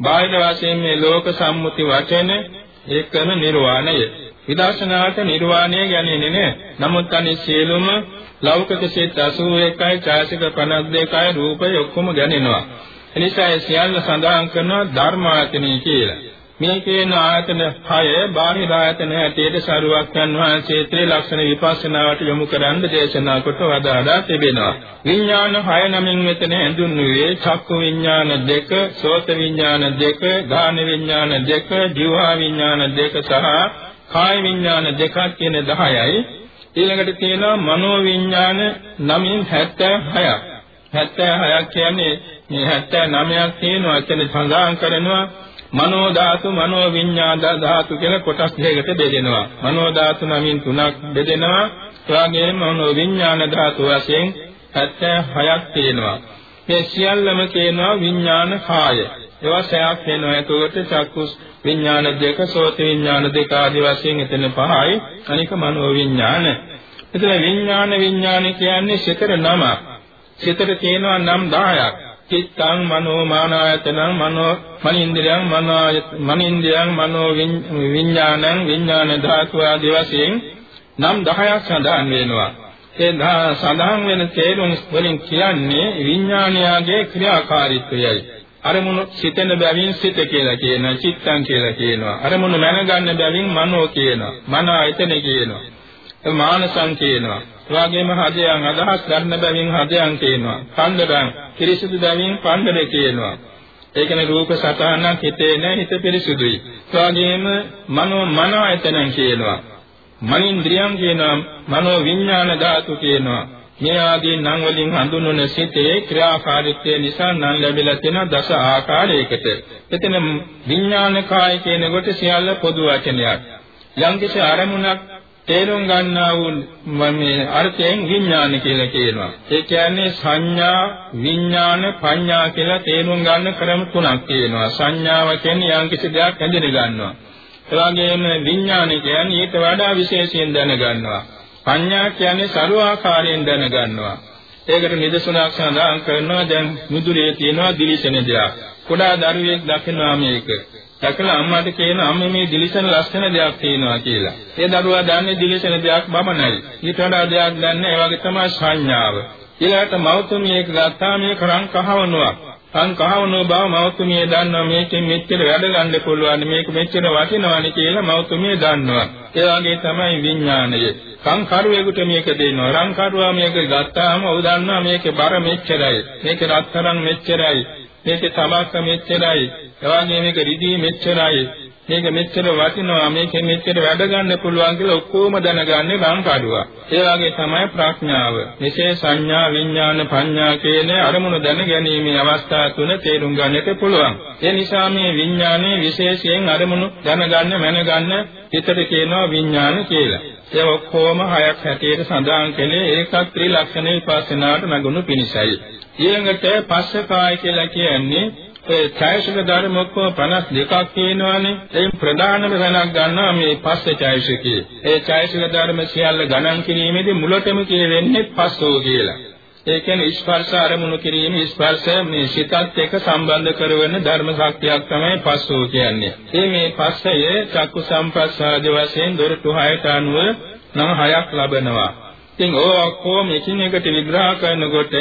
[SPEAKER 2] බාහිර වශයෙන් මේ ලෝක සම්මුති වචන ඒකම නිර්වාණය. විදර්ශනාට නිර්වාණය ගැනීම නේ. නමුත් අනිත් සියලුම ලෞකික සිත් 81යි ඡායසික 52යි රූපය ඔක්කොම ගැනෙනවා. එනිසා ඒ සියල්ල සඳහන් කරනවා ධර්මායතනෙ කියලා. මේ කියන ආයතන 6 බාහිර ආයතන හැටියට සරුවක්යන් වහන්සේ ත්‍රිලක්ෂණ විපස්සනාවට යොමු කරන්න දේශනා කොට වදාළා තිබෙනවා. විඥාන 6 නමින් මෙතන හඳුන්වුවේ චක්කු විඥාන දෙක, සෝත විඥාන දෙක, ගාන විඥාන දෙක, ජීවා විඥාන දෙක සහ කාය විඥාන දෙකක් කියන 10යි. ඊළඟට තියෙනවා මනෝ විඥාන නමින් 76ක්. 76ක් කියන්නේ මේ 79ක් තියෙනවා එතන සඳහන් කරනවා මනෝ ධාතු මනෝ විඤ්ඤාණ ධාතු කියලා කොටස් දෙකකට බෙදෙනවා. මනෝ ධාතු නමින් තුනක් බෙදෙනවා. එවාගෙම මනෝ විඤ්ඤාණ ධාතු වශයෙන් 76ක් තියෙනවා. මේ සියල්ලම කියනවා විඤ්ඤාණ කාය. ඒවා සයක් වෙනවා. එතකොට චක්කුස් විඤ්ඤාණ දෙක, සෝත විඤ්ඤාණ දෙක ආදී වශයෙන් එතන පහයි. අනික මනෝ විඤ්ඤාණ. එතන විඤ්ඤාණ විඤ්ඤාණ කියන්නේ සිතර නම. සිතර තියෙනවා නම් 10ක්. චිත්තං මනෝ මානායතනං මනෝ මනින්ද්‍රයන් මනින්ද්‍රයන් මනෝ විඥානං විඥාන ධාතු ආදී වශයෙන් නම් 10ක් සඳහන් වෙනවා. ඒ සඳහන් වෙන තේරුම් වලින් කියන්නේ විඥානයාගේ ක්‍රියාකාරීත්වයයි. අරමුණු සිතෙන බැවින් සිත කියලා කියනවා. චිත්තං කියලා කියනවා. අරමුණු මනගන්න බැවින් මනෝ කියනවා. මන ආයතන කියනවා. මානසං කියනවා. එවාගෙම හදයන් අදහස් ගන්න බැවින් හදයන් කියනවා. පණ්ඩරං පිරිසුදු බැවින් පණ්ඩර කියනවා. ඒ කියන්නේ රූප සතහනක් හිතේ නැහැ හිත පිරිසුදුයි. එවාගෙම මනෝ මන ආයතනං කියනවා. මනින්ද්‍රියම් කියනවා මනෝ විඥාන ධාතු කියනවා. මේ ආදී නම් වලින් හඳුන්වන සිතේ ක්‍රියාකාරීත්වය නිසා නම් ලැබිලා තියෙන දස ආකාරයකට. එතන විඥාන කාය කියන කොට සියල්ල පොදු වචනයක්. යම්කිසි අරමුණක් තේරුම් ගන්නා වූ මේ අර්ථයෙන් විඥාන කියලා කියනවා. ඒ කියන්නේ සංඥා, විඥාන, පඤ්ඤා කියලා තේරුම් ගන්න ක්‍රම තුනක් තියෙනවා. සංඥාව කියන්නේ යම්කිසි දෙයක් හැඳින ගන්නවා. ඒ වගේම විඥාන කියන්නේ ඊට වඩා විශේෂයෙන් දැන ගන්නවා. පඤ්ඤා කියන්නේ ਸਰවාකාරයෙන් දැන ගන්නවා. ඒකට නිදසුනක් සඳහන් කරනවා දැන් මුදුලේ තියෙනවා දිලිසෙන දෙයක්. කුඩා දරුවෙක් දකිනවා මේක. දැකලා අම්මාට කියන අම්මේ මේ දිලිසෙන ලස්සන දෙයක් තියෙනවා කියලා. ඒ දරුවා දන්නේ දිලිසෙන දෙයක් බමනයි. ඊට වඩා දෙයක් දන්නේ ඒ වගේ තමයි සංඥාව. ඊළඟට මෞතුමියක ගත්තා මේක රන් කහවණුවක්. රන් කහවණුව බව මෞතුමිය දන්නවා මේකෙන් මෙච්චර වැඩ ගන්න පුළුවන් මේක මෙච්චර වටිනවනේ කියලා මෞතුමිය දන්නවා. ඒ වගේ තමයි විඥාණය. කං කරුවෙකුට මේක දෙනවා. රන් කරුවා මේක ගත්තාම ඔහු දන්නවා මේකේ බර මෙච්චරයි. මේක රත්තරන් මෙච්චරයි. මේකේ තමක්ක මෙච්චරයි. එවාගේ මේක රිදී මෙච්චරයි. මේක මෙච්චර වටිනවා මේකෙන් මෙච්චර වැඩ ගන්න පුළුවන් කියලා ඔක්කොම දැනගන්නේ ලංකාඩුවා. ඒ වගේ තමයි ප්‍රඥාව. මෙසේ සංඥා විඥාන පඤ්ඤා කියන අරමුණු දැන ගැනීමේ අවස්ථා තුන තේරුම් ගන්නට පුළුවන්. ඒ නිසා මේ විඥානයේ විශේෂයෙන් අරමුණු දැනගන්න මැනගන්න හිතට කියනවා විඥාන කියලා. ඒ ඔක්කොම හයක් හැටියට සඳහන් කළේ ඒකත් ත්‍රිලක්ෂණ විපස්සනාට නගුණු පිණිසයි. ඊළඟට පස්සකාය කියලා කියන්නේ ඒ ඡායසික ධර්ම ඔක්කොම 52ක් තියෙනවානේ. එයින් ප්‍රධානම ගණනක් ගන්නවා මේ පස්සේ ඡායසිකේ. ඒ ඡායසික ධර්ම සියල්ල ගණන් කිරීමේදී මුලටම කියවෙන්නේ පස්සෝ කියලා. ඒ කියන්නේ ස්පර්ශ අරමුණු කිරීම ස්පර්ශ මේ සිතත් එක්ක සම්බන්ධ කරවන ධර්ම ශක්තියක් තමයි පස්සෝ කියන්නේ. ඒ මේ පස්සය චක්කු සම්පස්සාද වශයෙන් දොරටු හයට අනුව නම් හයක් ලබනවා. ඉතින් ඕ ඔක්කොම එකින් එකට විග්‍රහ කරනකොට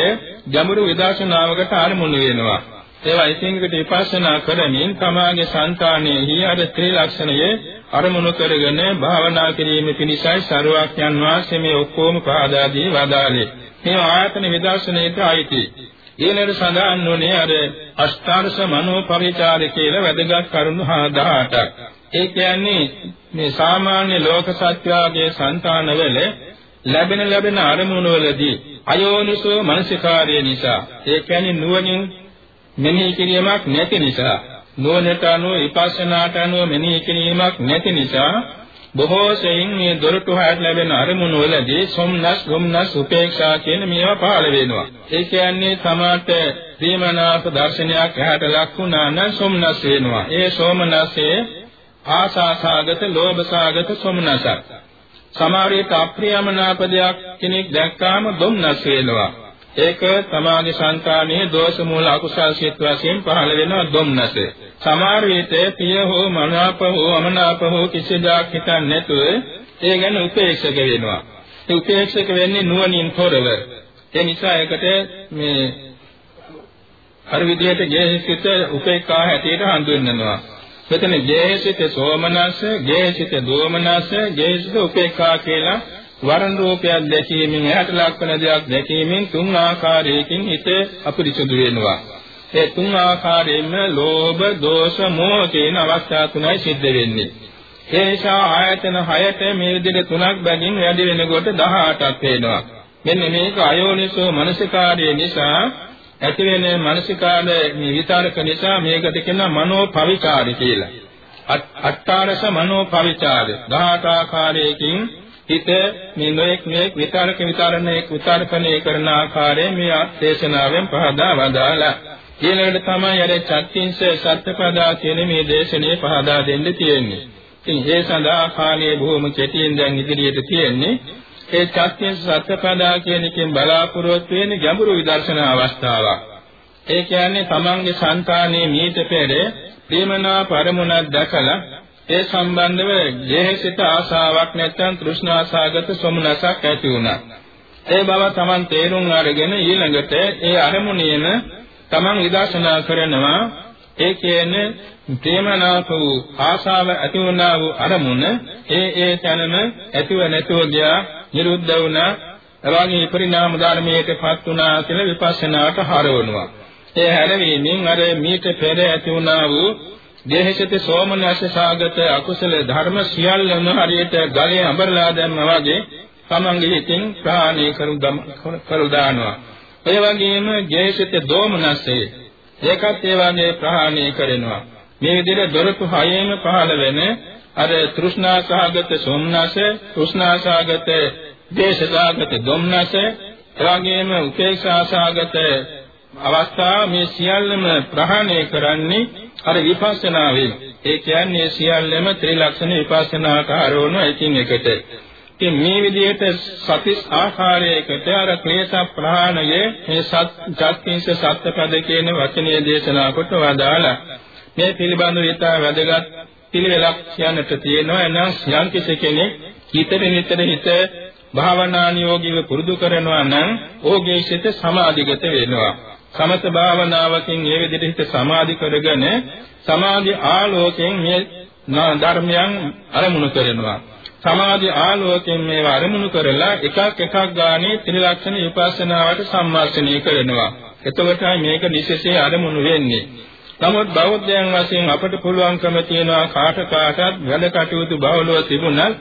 [SPEAKER 2] ගැඹුරු විදර්ශනාවකට අරමුණු වෙනවා. ඒවා එකින් එකට විපස්සනා කරමින් තමාගේ సంతානෙහි අර ත්‍රිලක්ෂණයේ අරමුණු කරගෙන භාවනා කිරීම පිණිසයි සරුවක්යන් වාසේ මේ ඔක්කොම පාදාදී වදාළේ. මේ ආයතන විදර්ශනයේට අයිති. ඊළඟ සඳහන් වුණේ අර අෂ්ටාරස මනෝ පරිචාර කියලා වැදගත් කරුණු 18ක්. ඒ කියන්නේ මේ සාමාන්‍ය ලෝක සත්‍යයේ సంతානවල ලැබෙන ලැබෙන අරමුණු වලදී අයෝනිසෝ මනසිකාර්ය නිසා ඒ කියන්නේ නුවණින් මෙනෙහි කිරීමක් නැති නිසා නුවණට අනුව විපස්සනාට අනුව මෙනෙහි කිරීමක් නැති නිසා බොහෝ සෙයින් මේ දොරටු හයට ලැබෙන අරමුණු වලදී සොම්නස් ගොම්නස් උපේක්ෂා කියන මේවා පහළ වෙනවා. ඒ කියන්නේ සමාත ප්‍රේමනාප දර්ශනයක් ඇහැට ලක් වුණා නම් සොම්නස් වෙනවා. ඒ සෝමනස්සේ ආසාසාගත ලෝභසාගත සොම්නසක්. සමහරවිට අප්‍රියමනාප දෙයක් කෙනෙක් දැක්කාම දුම්නස් වෙනවා. ඒක තමාගේ සංකාණයේ දෝෂ මූල අකුසල් සිත් වශයෙන් පහළ වෙනවා දුම්නස. සමහර විට පිය හෝ මනාප හෝ අමනාප හෝ කිසිදාක් හිතන්නේ නැතුව ඒ ගැන උපේක්ෂක වෙනවා. ඒ උපේක්ෂක වෙන්නේ නුවණින් තොරව. ඒ නිසා ඒකට මේ අර විදිහට ගේහසිත උපේක්ඛා හැටියට හඳුන්වනවා. මෙතන ගේහසිත සෝමනස, ගේහසිත දෝමනස, ගේහසිත උපේක්ඛා කියලා වරණ රූපයක් දැකීමෙන් එහාට ලක්වන දෙයක් දැකීමෙන් තුන් ආකාරයකින් හිත අපිරිසුදු වෙනවා. ඒ තුන් ආකාරයෙන්ම ලෝභ, දෝෂ, මෝහ කියන අවස්ථා තුනයි සිද්ධ වෙන්නේ. ඒ නිසා ආයතන 6ට මේ විදිහට තුනක් බැගින් වැඩි වෙනකොට 18ක් වෙනවා. මෙන්න මේක අයෝනිසෝ මනසිකාර්ය නිසා ඇති වෙන මනසිකාර මේ විතරක නිසා මේකට කියනවා මනෝ පවිචාරය කියලා. අට්ඨාරස මනෝ පවිචාරය 18 ආකාරයකින් හිත මේ නොඑක් නොඑක් විතරක විතරණේ විතරකණේ කරන ආකාරයෙන් මේ දේශනාවෙන් පහදා වදාලා ඊළඟට තමයි අර චත්තිංස සත්‍යපදා කියන මේ දේශනේ පහදා දෙන්න තියෙන්නේ. ඉතින් ඒ සඳහා කාලයේ බොහොම කෙටියෙන් දැන් ඉදිරියට තියෙන්නේ ඒ චත්තිංස සත්‍යපදා කියන එකෙන් බලාපොරොත්තු වෙන ගැඹුරු විදර්ශනා අවස්ථාවක්. ඒ කියන්නේ තමන්ගේ సంతානයේ මීට පෙර ප්‍රේමනා පරමුණක් දැකලා ඒ සම්බන්ධව ජේහිත ආශාවක් නැත්නම් තෘෂ්ණාසාගත සොමනසක් ඇති වුණා. ඒ බව Taman තේරුම් අරගෙන ඊළඟට ඒ අරමුණේම Taman විදර්ශනා කරනවා ඒ කියන්නේ ප්‍රේමනාප වූ ආශාව ඇති වුණා වූ අරමුණ ඒ ඒ තැනම ඇතිව නැතුව ගියා නිරුද්ධ වුණා එවාගේ පරිණාම ධර්මයකටපත් වුණා කියලා විපස්සනාට හරවනවා. ඒ හැරවීමෙන් අර මීට පෙර ඇති වුණා වූ දේහසිත සෝමනස්ස සාගත අකුසල ධර්ම සියල්ලම හරියට ගලේ අඹරලා දැම්මා වගේ තමන්ගේ හිතින් ප්‍රහාණය කරු දානවා. ඒ වගේම දේහසිත දෝමනස්සේ ඒකත් ඒ වගේ ප්‍රහාණය කරනවා. මේ විදිහට දොරටු හයේම පහළ වෙන අර තෘෂ්ණා සාගත සෝමනස්ස, තෘෂ්ණා සාගත දේශසාගත දොම්නස්ස, එවැගේම උපේක්ෂා සාගත අවස්ථා මේ සියල්ලම ප්‍රහාණය කරන්නේ අර විපස්සනාවේ ඒ කියන්නේ සියල්ලම ත්‍රිලක්ෂණ විපස්සනාට ආරෝණ එකින් එකට. ඉතින් මේ විදිහට සතිස් ආකාරයකට අර ක්ලේශ ප්‍රහාණය මේ සත්‍යංශ සත්‍යපද කියන වචනය දේශනා කොට වදාලා මේ පිළිබඳව ඉතා වැදගත් පිළිවෙලක් කියන්නට තියෙනවා. එනම් යම් කෙනෙක් හිතට නිතර හිත භාවනානියෝගීව පුරුදු කරනවා නම් ඕගේ සිත සමාධිගත වෙනවා. සමත භාවනාවකින් මේ විදිහට හිත සමාධි කරගෙන සමාධි ආලෝකයෙන් මේ ධර්මයන් අරමුණු කරනවා. සමාධි ආලෝකයෙන් මේවා අරමුණු කරලා එකක් එකක් ගානේ ත්‍රිලක්ෂණ විපස්සනාවට සම්මාසනය කරනවා. එතකොටයි මේක නිසසේ අරමුණු වෙන්නේ. නමුත් බෞද්ධයන් වශයෙන් අපට පුළුවන්කම තියෙනවා කාට කාටත් වැඩ කටයුතු බහුලව තිබුණත්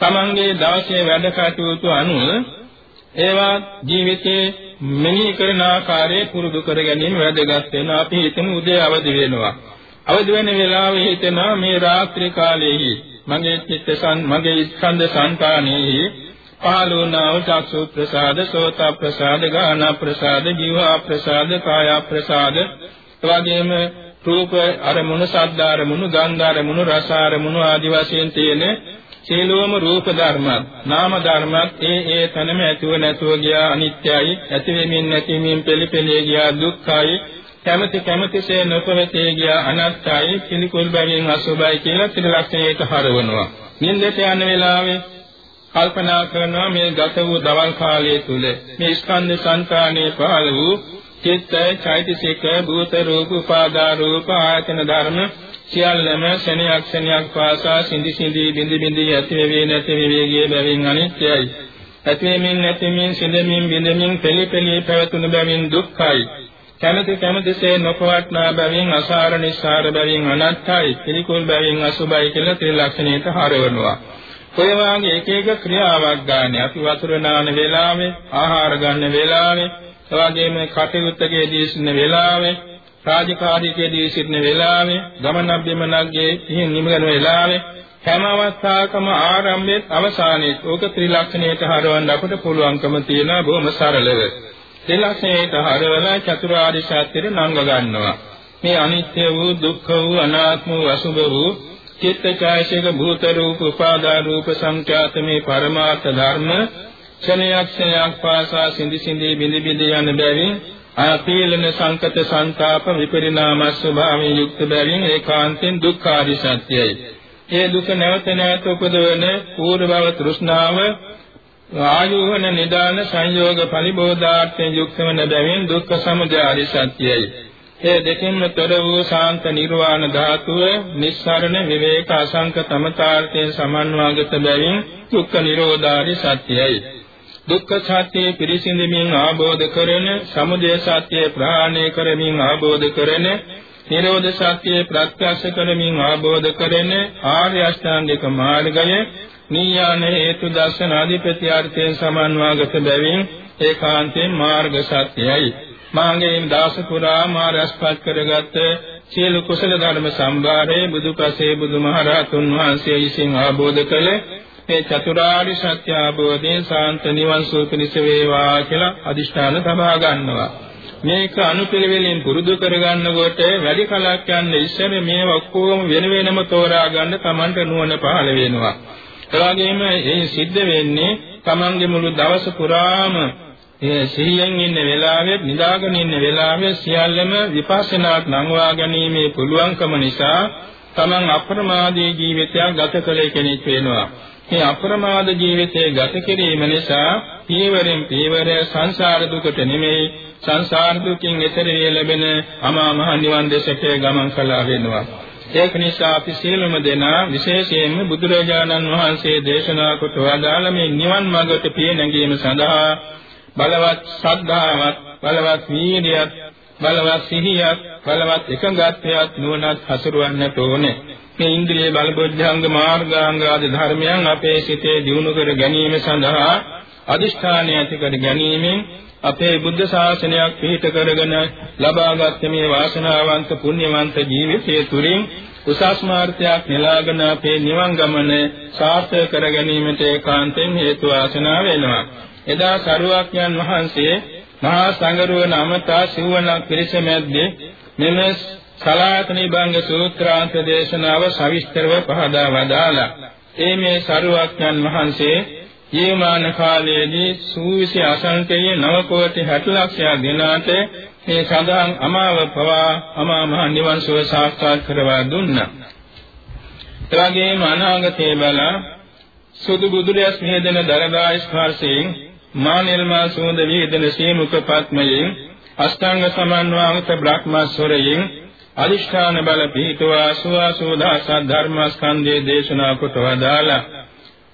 [SPEAKER 2] තමන්ගේ දවසේ වැඩ කටයුතු අනුව ඒවා ජීවිතේ මෙනෙහි කරන ආකාරයේ පුරුදු කර ගැනීම වැදගත් වෙනවා. අපි හිතමු උදේ අවදි වෙනවා. අවදි වෙන වෙලාවේ හිතනවා මේ රාත්‍රී කාලයේහි මගේ චිත්තසං මගේ ස්කන්ධ සංකාණයෙහි පාලෝනාව චක්සු ප්‍රසාද සෝත ප්‍රසාද ගාන ප්‍රසාද ජීවා ප්‍රසාද කාය ප්‍රසාද එවැගේම රූප අරමුණු ශබ්ද අරමුණු ගන්ධ අරමුණු රස අරමුණු ආදි වශයෙන් තියෙන සියලුම රූප ධර්මත් නාම ධර්මත් ඒ ඒ තැනම ඇතුව නැතුව ගියා අනිත්‍යයි ඇති වෙමින් නැති වෙමින් පෙළපෙළේ ගියා දුක්ඛයි කැමැති කැමැතිසේ නොපවතේ ගියා. අනත්තයි පිළිකුල් බැවින් අසුභයි කියලා ත්‍රිලක්ෂණයට හරවනවා. නින්දට යන වෙලාවේ කල්පනා කරනවා මේ ගත වූ දවල් කාලය තුල මේ ස්කන්ධ සංකාණේ පහළ වූ චිත්ත චෛතසික භූත රූප උපාදා රූප ආයතන ධර්ම සියල්ලම ශනියක් ශනියක් පාසා සිඳි සිඳි බිඳි බිඳි ඇති වෙවි නැති වෙවි ගිය බැවින් අනිත්‍යයි. ඇති වෙමින් නැති වෙමින් සිඳමින් බිඳමින් පෙළි පෙළි පැවතුන බැවින් දුක්ඛයි. කැමැති කැමැතිසේ නොපවත්නා බැවින් අසාර නිස්සාර බැවින් අනත්තයි පිළිකුල් බැවින් අසුභයි කියලා ත්‍රිලක්ෂණයට හරවනවා ඔය වාගේ එක එක ක්‍රියාවක් ගන්න අපි වතුර නාන වෙලාවේ ආහාර ගන්න වෙලාවේ එවාගෙම කටයුත්තකදී සිටින වෙලාවේ රාජකාරීකයේදී සිටින වෙලාවේ ගමන බිමනක්ගේ ඉහින් නිමගන වෙලාවේ හැම අවස්ථාවකම ආරම්භයේ අවසානයේ ඕක ත්‍රිලක්ෂණයට හරවන්න අපට පුළුවන්කම තියෙනවා බොහොම සරලව. ත්‍රිලක්ෂණයට හරවලා චතුරාර්ය සත්‍යය නංග ගන්නවා. මේ අනිත්‍ය වූ දුක්ඛ වූ අනාත්ම වූ අසුභ වූ චිත්තචෛසික භූත රූප උපාදා රූප සංඛ්‍යාත මේ පරමාර්ථ ධර්ම ක්ෂණයක් ක්ෂණයක් පාසා සිඳි සිඳි බිඳි බිඳි යන බැවින් ආපීලන සංකත සංతాප විපරිණාම ස්වභාවයෙන් යුක්ත බැවින් ඒකාන්තෙන් දුක්ඛාරි සත්‍යයි. ඒ දුක නැවත නැවත උපදවන පූර්ව භව තෘෂ්ණාව ආයෝහන නිදාන සංයෝග පරිබෝධාර්ථයෙන් යුක්ත වන බැවින් දුක්ඛ සමුදය ආරි සත්‍යයි. ඒ දෙකින්ම තොර වූ ශාන්ත නිර්වාණ ධාතුව නිස්සරණ විවේක අසංක තමතාර්ථයෙන් සමන්වාගත බැවින් දුක්ඛ නිරෝධාරි සත්‍යයි. දුක්ඛ සත්‍ය පිරිසිඳමින් ආબોධ කරන සමුදය සත්‍ය ප්‍රහාණය කරමින් ආબોධ කරන නිරෝධ සත්‍ය ප්‍රත්‍යක්ෂ කරමින් ආબોධ කරන ආර්ය අෂ්ටාංගික මාර්ගය නීයාන හේතු දර්ශන අධිපති අර්ථයෙන් සමන්වාගත බැවින් ඒකාන්තයෙන් මාර්ග සත්‍යයි මාගේ දාස පුරා මා රැස්පත් කරගත් සියලු කුසල ධර්ම සම්භාරයේ බුදුපසේ බුදුමහරහතුන් වහන්සේ විසින් ආબોධ කළ මේ චතුරාර්ය සත්‍ය අවබෝධයෙන් සාන්ත නිවන් සුව පිණිස වේවා කියලා අදිෂ්ඨාන තබා ගන්නවා. මේක අනුපිළිවෙලින් පුරුදු කරගන්නකොට වැඩි කලක් යන ඉස්සර මේ ඔක්කොම වෙන වෙනම තෝරා ගන්න Tamanට නුවණ පහළ වෙනවා. ඒ වගේම මේ සිද්ධ වෙන්නේ Tamanගේ මුළු දවස පුරාම ඒ සිහියෙන් ඉන්න වෙලාවෙත් නිදාගෙන ඉන්න වෙලාවෙත් සියල්ලම විපස්සනාක් නංවා ගැනීමේ පුළුවන්කම නිසා Taman අප්‍රමාදී ජීවිතයක් ගත කළ කෙනෙක් වෙනවා. මේ අප්‍රමාද ජීවිතයේ ගත කිරීම නිසා පීවරෙන් පීවර සංසාර දුකට නෙමෙයි සංසාර දුකින් එතර ලැබෙන අමා මහ නිවන් දෙසට ගමන් කළා වෙනවා. ඒක නිසා අපි සියලුම දෙනා විශේෂයෙන්ම බුදුරජාණන් වහන්සේ දේශනා කොට වදාළ මේ නිවන් මාර්ගට පිය නැගීම සඳහා බලවත් ශ්‍රද්ධාවක් බලවත් වීර්යයක් බලවත් සිහියක් බලවත් එකඟත්වයක් නුවණත් හසුරවන්නට ඕනේ. මේ ඉන්ද්‍රිය බලබොද්ධංග මාර්ගාංග ආදී ධර්මයන් අපේ සිතේ දියුණු කර ගැනීම සඳහා අදිෂ්ඨානය ඇති කර ගැනීමෙන් අපේ බුද්ධ ශාසනයක් පිහිට කරගෙන ලබාගත් මේ වාසනාවන්ත පුණ්‍යවන්ත ජීවිතය තුළින් උසස් මාර්ගයක් නෙලාගෙන අපේ නිවන් ගමන සාර්ථක කර ගැනීමට ඒකාන්තයෙන් හේතු වාසනා වෙනවා. එදා සරුවක්යන් වහන්සේ මහා සංගරුවන අමතා සිවණක් පිරිස මැද්දේ මෙම සලාතනි බංග සූත්‍රාන්ත දේශනාව සවිස්තරව පහදා වදාලා ඒ මේ සරුවක්යන් වහන්සේ ජීවමාන කාලයේදී සූවිසි අසංකේය නව කෝටි 60 ලක්ෂයක් දෙනාට මේ සඳහන් අමාව පවා අමා මහ නිවන් සුව සාක්ෂාත් කරවා දුන්නා. එවැගේම අනාගතේ බල සුදු බුදුරැස් මෙහෙදෙන දරදා ස්පර්ශයෙන් මා නිර්මා සුවඳ වේදන සීමුක පත්මයෙන් අෂ්ටාංග සමන්වාගත බ්‍රහ්මස්වරයෙන් අදිෂ්ඨාන බල පිහිටවා සුවාසෝදා සද්ධර්මස්කන්ධයේ දේශනා කොට වදාලා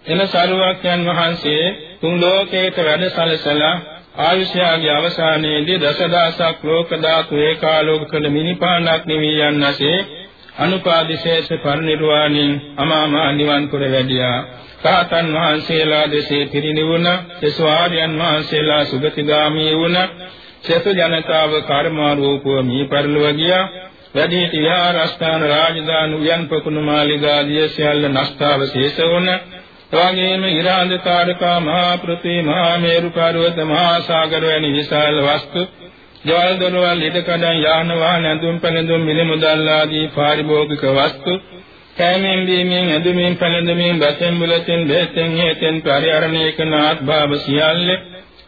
[SPEAKER 2] එන සරුවක්යන් වහන්සේ තුන් ලෝකේට වැඩ සැලසලා ආයුෂයාගේ අවසානයේදී දසදහසක් ලෝක ධාතු ඒකාලෝක කළ මිනිපාණක් නිවී යන්නසේ අනුපාදිශේෂ පරිනිර්වාණින් අමාම නිවන් පුර වැඩියා. රහතන් වහන්සේලා දෙසේ පිරිනිවුණ සස්වාරයන් වහන්සේලා සුගතිගාමී වුණ සෙතු ජනතාව කර්මාරූපව මී පරිලව ගියා. වැඩිහිටි විහාරස්ථාන රාජධානි උයන් පොකුණු මාලිගාදිය සියල්ල නෂ්ටාව ශේෂ වුණ එවැගේම ඉරාන්ද තාරකා මහා පෘථිවි මහා මේරු පර්වත මහා සාගර වැනි විශාල වස්තු ජවල් දොරවල් ඉදකඩම් යාන වාහන ඇඳුම් පැළඳුම් මිල මුදල් ආදී පාරිභෝගික වස්තු කෑමෙන් බීමෙන් ඇඳුමින් පැළඳුමින් බසෙන් බුලතෙන් දෙතෙන් හේතෙන් පරිහරණය කරන ආත්භාව සියල්ල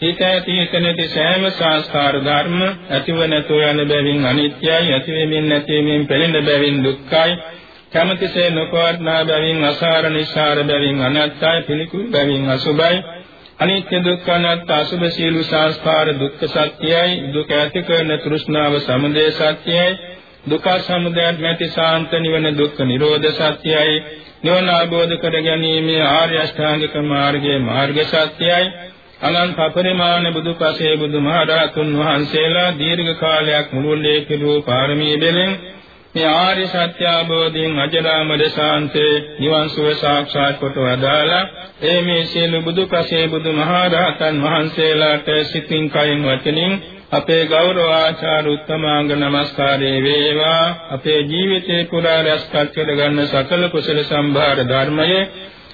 [SPEAKER 2] හිත ඇති හිත නැති සෑම සංස්කාර ධර්ම ඇතිව නැතෝ යන බැවින් අනිත්‍යයි ඇතිවෙමින් නැතිවෙමින් පෙළෙන බැවින් දුක්ඛයි. කැමැතිසේ නොකවත්නා බැවින් අසාර නිසාර බැවින් අනත්තයි පිළිකුල් බැවින් අසුභයි අනිත්‍ය දුක්ඛ අනාත්ම අසුභ සීල සංස්කාර දුක්ඛ සත්‍යයි දුක ඇති කරන තෘෂ්ණාව සමුදය සත්‍යයි දුක සමුදයත් නැති සාන්ත නිවන දුක්ඛ නිරෝධ සත්‍යයි නිවන අවබෝධ කර ගැනීම ආර්ය අෂ්ටාංගික මාර්ගයේ මාර්ග සත්‍යයි අනන්ත පරිමාණ බුදුපසේ බුදුමහරහතුන් වහන්සේලා දීර්ඝ කාලයක් මුළුල්ලේ පිළූ පාරමී බෙලෙන් මේ ආර්ය සත්‍ය අවබෝධයෙන් අජරාමර ශාන්තේ නිවන් සුව සාක්ෂාත් කොට වදාලා ඒ මේ සියලු බුදුපසේ බුදුමහරහතන් වහන්සේලාට සිතින් කයින් වචනින් අපේ ගෞරව ආචාර උත්තමාංග නමස්කාරේ වේවා. අපේ ජීවිතේ පුරා රැස්කත් කරගන්න සකල කුසල සම්භාර ධර්මයේ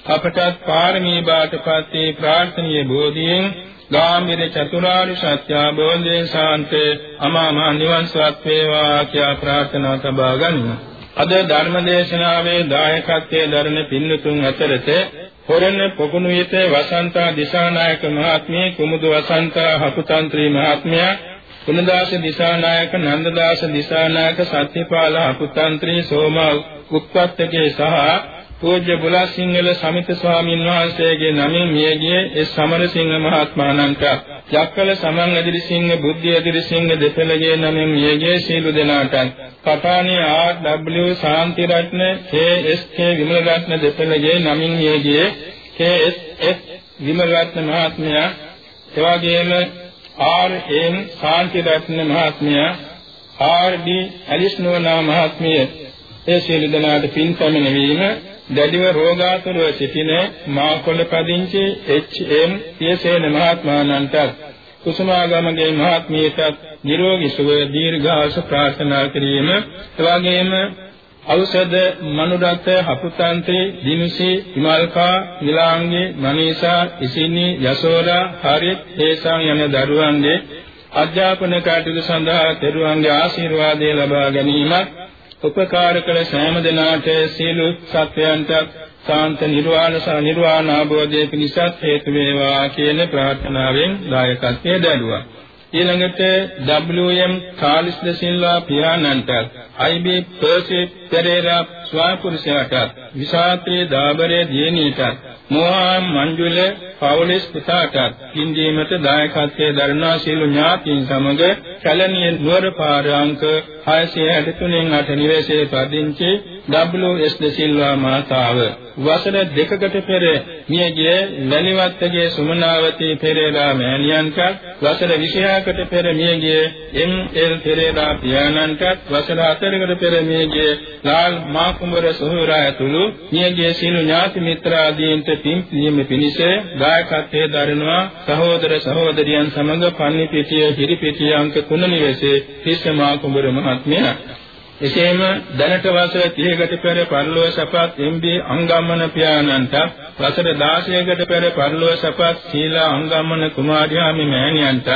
[SPEAKER 2] අපටත් පාරමී බාටපත් වේ ප්‍රාර්ථනීය බෝධියෙන් ගාම්භීර චතුරාර්ය සත්‍ය අවබෝධයෙන් ශාන්තේ අමා මහ නිවන් සුවත් වේවා කියා ප්‍රාර්ථනා සබා ගනිමු. අද ධර්මදේශනාවේ දායකත්වයේ දරන පින්නතුන් අතරත හොරණ පොකුණු විත වසන්තා දිසානායක මහත්මිය කුමුදු වසන්තා හකුතන්ත්‍රී මහත්මයා කුණදාස දිසානායක නන්දදාස දිසානායක සත්‍යපාල හකුතන්ත්‍රී සෝමා උත්පත්තකේ සහ පූජ්‍ය බුලසිංහල සමිත ස්වාමීන් වහන්සේගේ නමින් මියගිය එස් සමරසිංහ මහත්මයාණන්ට යක්කල සමන් අදිරිසිංහ බුද්ධි අදිරිසිංහ දෙපළගේ නමින් මියගිය සීල දෙනාට කටාණී ආර්.ඩබ්ලිව් ශාන්ති රත්න කේ.එස්.කේ විමල රත්න දෙපළගේ නමින් මියගිය කේ.එස්.එස් විමල රත්න මහත්මයා එවාගෙම ආර්.එම් ශාන්ති රත්න මහත්මයා ආර්.ඩී ඇලිස්නෝනා මහත්මිය ඒ සීල දෙනාට පින් පැමිණවීම දැඩිව රෝගාතුරව සිටින මාකොළ පදිංචි එච්.එම්. පියසේන මහත්මයාණන්ට කුසුමාගමගේ මහත්මියටත් නිරෝගී සුව දීර්ඝාස ප්‍රාර්ථනා කිරීම එවාගෙම ඖෂධ මනුරත් හපුතන්ත්‍රි දිනුසි හිමල්කා නිලාංගේ මනීෂා ඉසිනි යසෝදා හරිත් හේසං යන දරුවන්ගේ අධ්‍යාපන කටයුතු සඳහා තෙරුවන්ගේ ආශිර්වාදය ලබා ගැනීමත් උපකාර කළ සෑම දෙනාට සියලු සත්වයන්ට සාන්ත නිර්වාණ සහ නිර්වාණ අවබෝධය පිණිසත් හේතු වේවා කියන ප්‍රාර්ථනාවෙන් දායකත්වයේ දැරුවා. ඊළඟට WM කාලිස් ද සිල්වා පියාණන්ට IB පර්සි පෙරේරා ස්වාපුරුෂයාට විසාත්‍රි දාබරේ දියණියට මොහා මංජුල පවුලස් පුතාට ඉන්දීමට දායකත්වයේ දරනා සීල ඥාතීන් සමග කැලණිය නුවර පාරාංක 663 8 නිවසේ පදිංචි WS ද සිල්වා මාතාව වසර දෙකකට පෙර මියගිය වැලිවත්තගේ සුමනාවතී පෙරේරා මෑණියන්ට වසර 26කට පෙර මියගිය එම්.එල්. පෙරේරා පියාණන්ට වසර 4කට පෙර මියගිය ලාල් මාකුඹර සොහොයුරා ඇතුළු මියගිය සීළු ඥාති මිත්‍රාදීන්ට පින් දීම පිණිස දායකත්වයේ දරනවා සහෝදර සහෝදරියන් සමග පන්නිපිටිය හිරිපිටිය අංක 3 නිවසේ තිස්ස මාකුඹර මහත්මයා එසේම දැනට වසර 30කට පෙර පරිලෝක සපත් එම්.බී. අංගම්මන පියාණන්ට වසර 16කට පෙර පරිලෝක සපත් සීලා අංගම්මන කුමාරියාමි මෑණියන්ට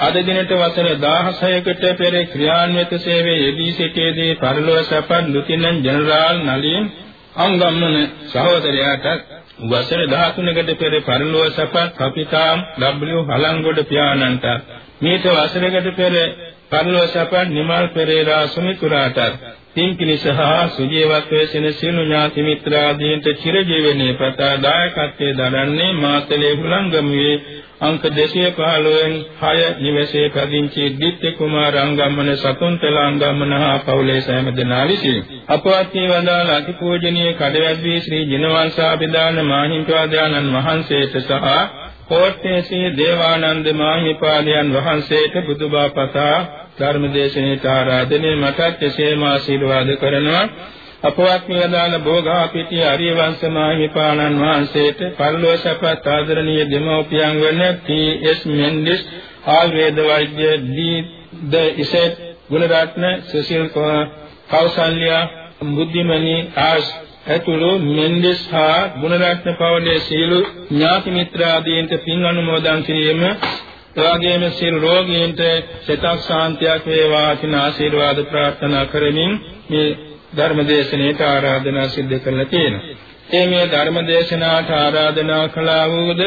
[SPEAKER 2] අද දිනට වසර 16කට පෙර ක්‍රියාන්විත සේවයේ යෙදී සිටියේදී පරිලෝක සපත් ලුතිනන් ජෙනරාල් නලින් අංගම්මන සහෝදරයාට වසර 13කට පෙර පරිලෝක සපත් කපිතාම් W. හලංගොඩ පියාණන්ට මීට වසරකට පෙර පරිලෝසපන් නිමල් පෙරේරා සුමිතුරාට පින්කිනිස හා සුජීවත්වයේ සින සිනු ඥාති මිත්‍රාදීන්ට චිරජීවනයේ ප්‍රතා දායකත්වයේ දරන්නේ මාතලේ හුලංගමුවේ අංක 215න් 6 නිවසේ පදිංචි දිත්‍ය කුමාර අංගම්මන සතුන්තල අංගම්මන හා පවුලේ සෑම දෙනා විසින් අපවත් වේවදාල අතිපූජනීය කඩවැද්දී ශ්‍රී ජිනවංශාභිදාන මාහිම්පාදයන්න් වහන්සේට සහ කෝට්ටේසී දේවානන්ද මාහිමිපාදයන් වහන්සේට බුදුබා පතා ධර්මදේශනයට ආරාධනය මටත් එසේම ආශිර්වාද කරනවා. අපවත් නිවදාන භෝගාපිටිය අරියවංශ මාහිමිපාණන් වහන්සේට පරිලෝසපත් ආදරණීය දෙමෝපියන් වන ටී.එස්. මෙන්ඩිස් ආයුර්වේද වෛද්‍ය ඩී ද ඉසෙත් ගුණරත්න සුසිල් කෞසල්‍ය බුද්ධිමනි ආස් ඇතුළු මෙන්ඩිස් හා ගුණරත්න පවුලේ සීලු ඥාති මිත්‍රාදීන්ට පින් අනුමෝදන් කිරීම එවාගේම සියලු රෝගීන්ට සිතක් ශාන්තියක් වේවා කියන ආශිර්වාද ප්‍රාර්ථනා කරමින් මේ ධර්මදේශනයට ආරාධනා සිද්ධ කරලා තියෙනවා. ඒ මේ ධර්මදේශනාට ආරාධනා කළා වූද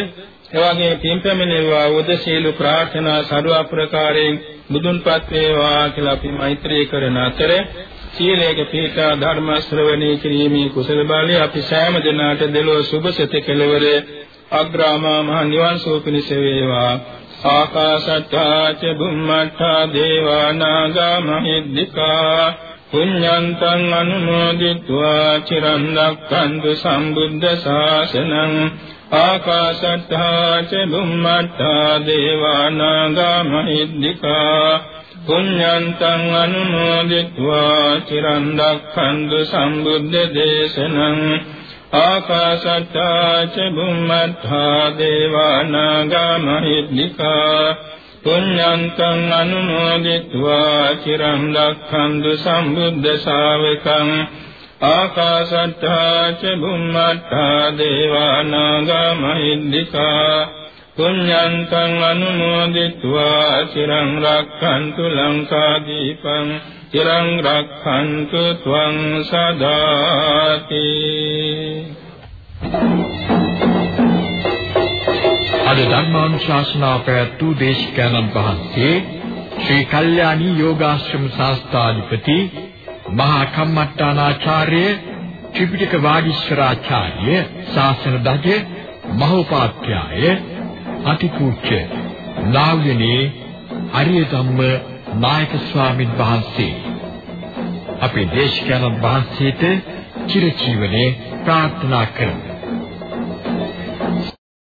[SPEAKER 2] එවාගේ පින් පැමිණෙවවා වූද සියලු ප්‍රාර්ථනා සරුව ප්‍රකාරයෙන් බුදුන්පත් වේවා කියලා අපි මෛත්‍රී කරන අතර සීලයක පිහිටා ධර්ම ශ්‍රවණය කිරීමේ කුසල බලය අපි සෑම දිනකට දෙලොව සුභසත කෙලවර අග්‍රාමා මහ නිවන් සුව පිණිස වේවා ආකාශත්තා ච බුම්මත්තා දේවා නාග මහිද්దికා පුඤ්ඤන්තං අනුමෝදිत्वा චිරන් රක්ඛන්තු සම්බුද්ධ ශාසනං ආකාශට්ඨා ච බුම්මට්ඨා දේවානාගා මහිද්దికා පුඤ්ඤන්තං අනුමෝදිत्वा චිරන් රක්ඛන්තු සම්බුද්ධ දේශනං ආකාශට්ඨා ච බුම්මට්ඨා දේවානාගා මහිද්దికා පුඤ්ඤන්තං අනුමෝදිත्वा චිරං රක්ඛන්තු සම්බුද්ධ ශාවකං ආකාශත්තා ච බුම්මත්තා දේවානාගා මහිද්దికා පුඤ්ඤන්තං අනුමෝදිත्वा චිරං රක්ඛන්තු ලංකාදීපං චිරං රක්ඛන්තු ත්වං සදාති Thank you.
[SPEAKER 3] අද ධර්මානුශාසනාව පැවැත්වූ දේශකයන්න් වහන්සේ ශ්‍රී කල්යාණී යෝගාශ්‍රම ශාස්ත්‍රාධිපති මහා කම්මට්ටානාචාර්ය ත්‍රිපිටක වාගීශ්වරාචාර්ය ශාසන දජ මහෝපාත්‍යාය අතිපූජ්‍ය නාව්‍යනේ අරිය ධම්ම නායක ස්වාමින් වහන්සේ. අපේ දේශකයන්න් වහන්සේට චිරජීවනයේ ප්‍රාර්ථනා කරමු.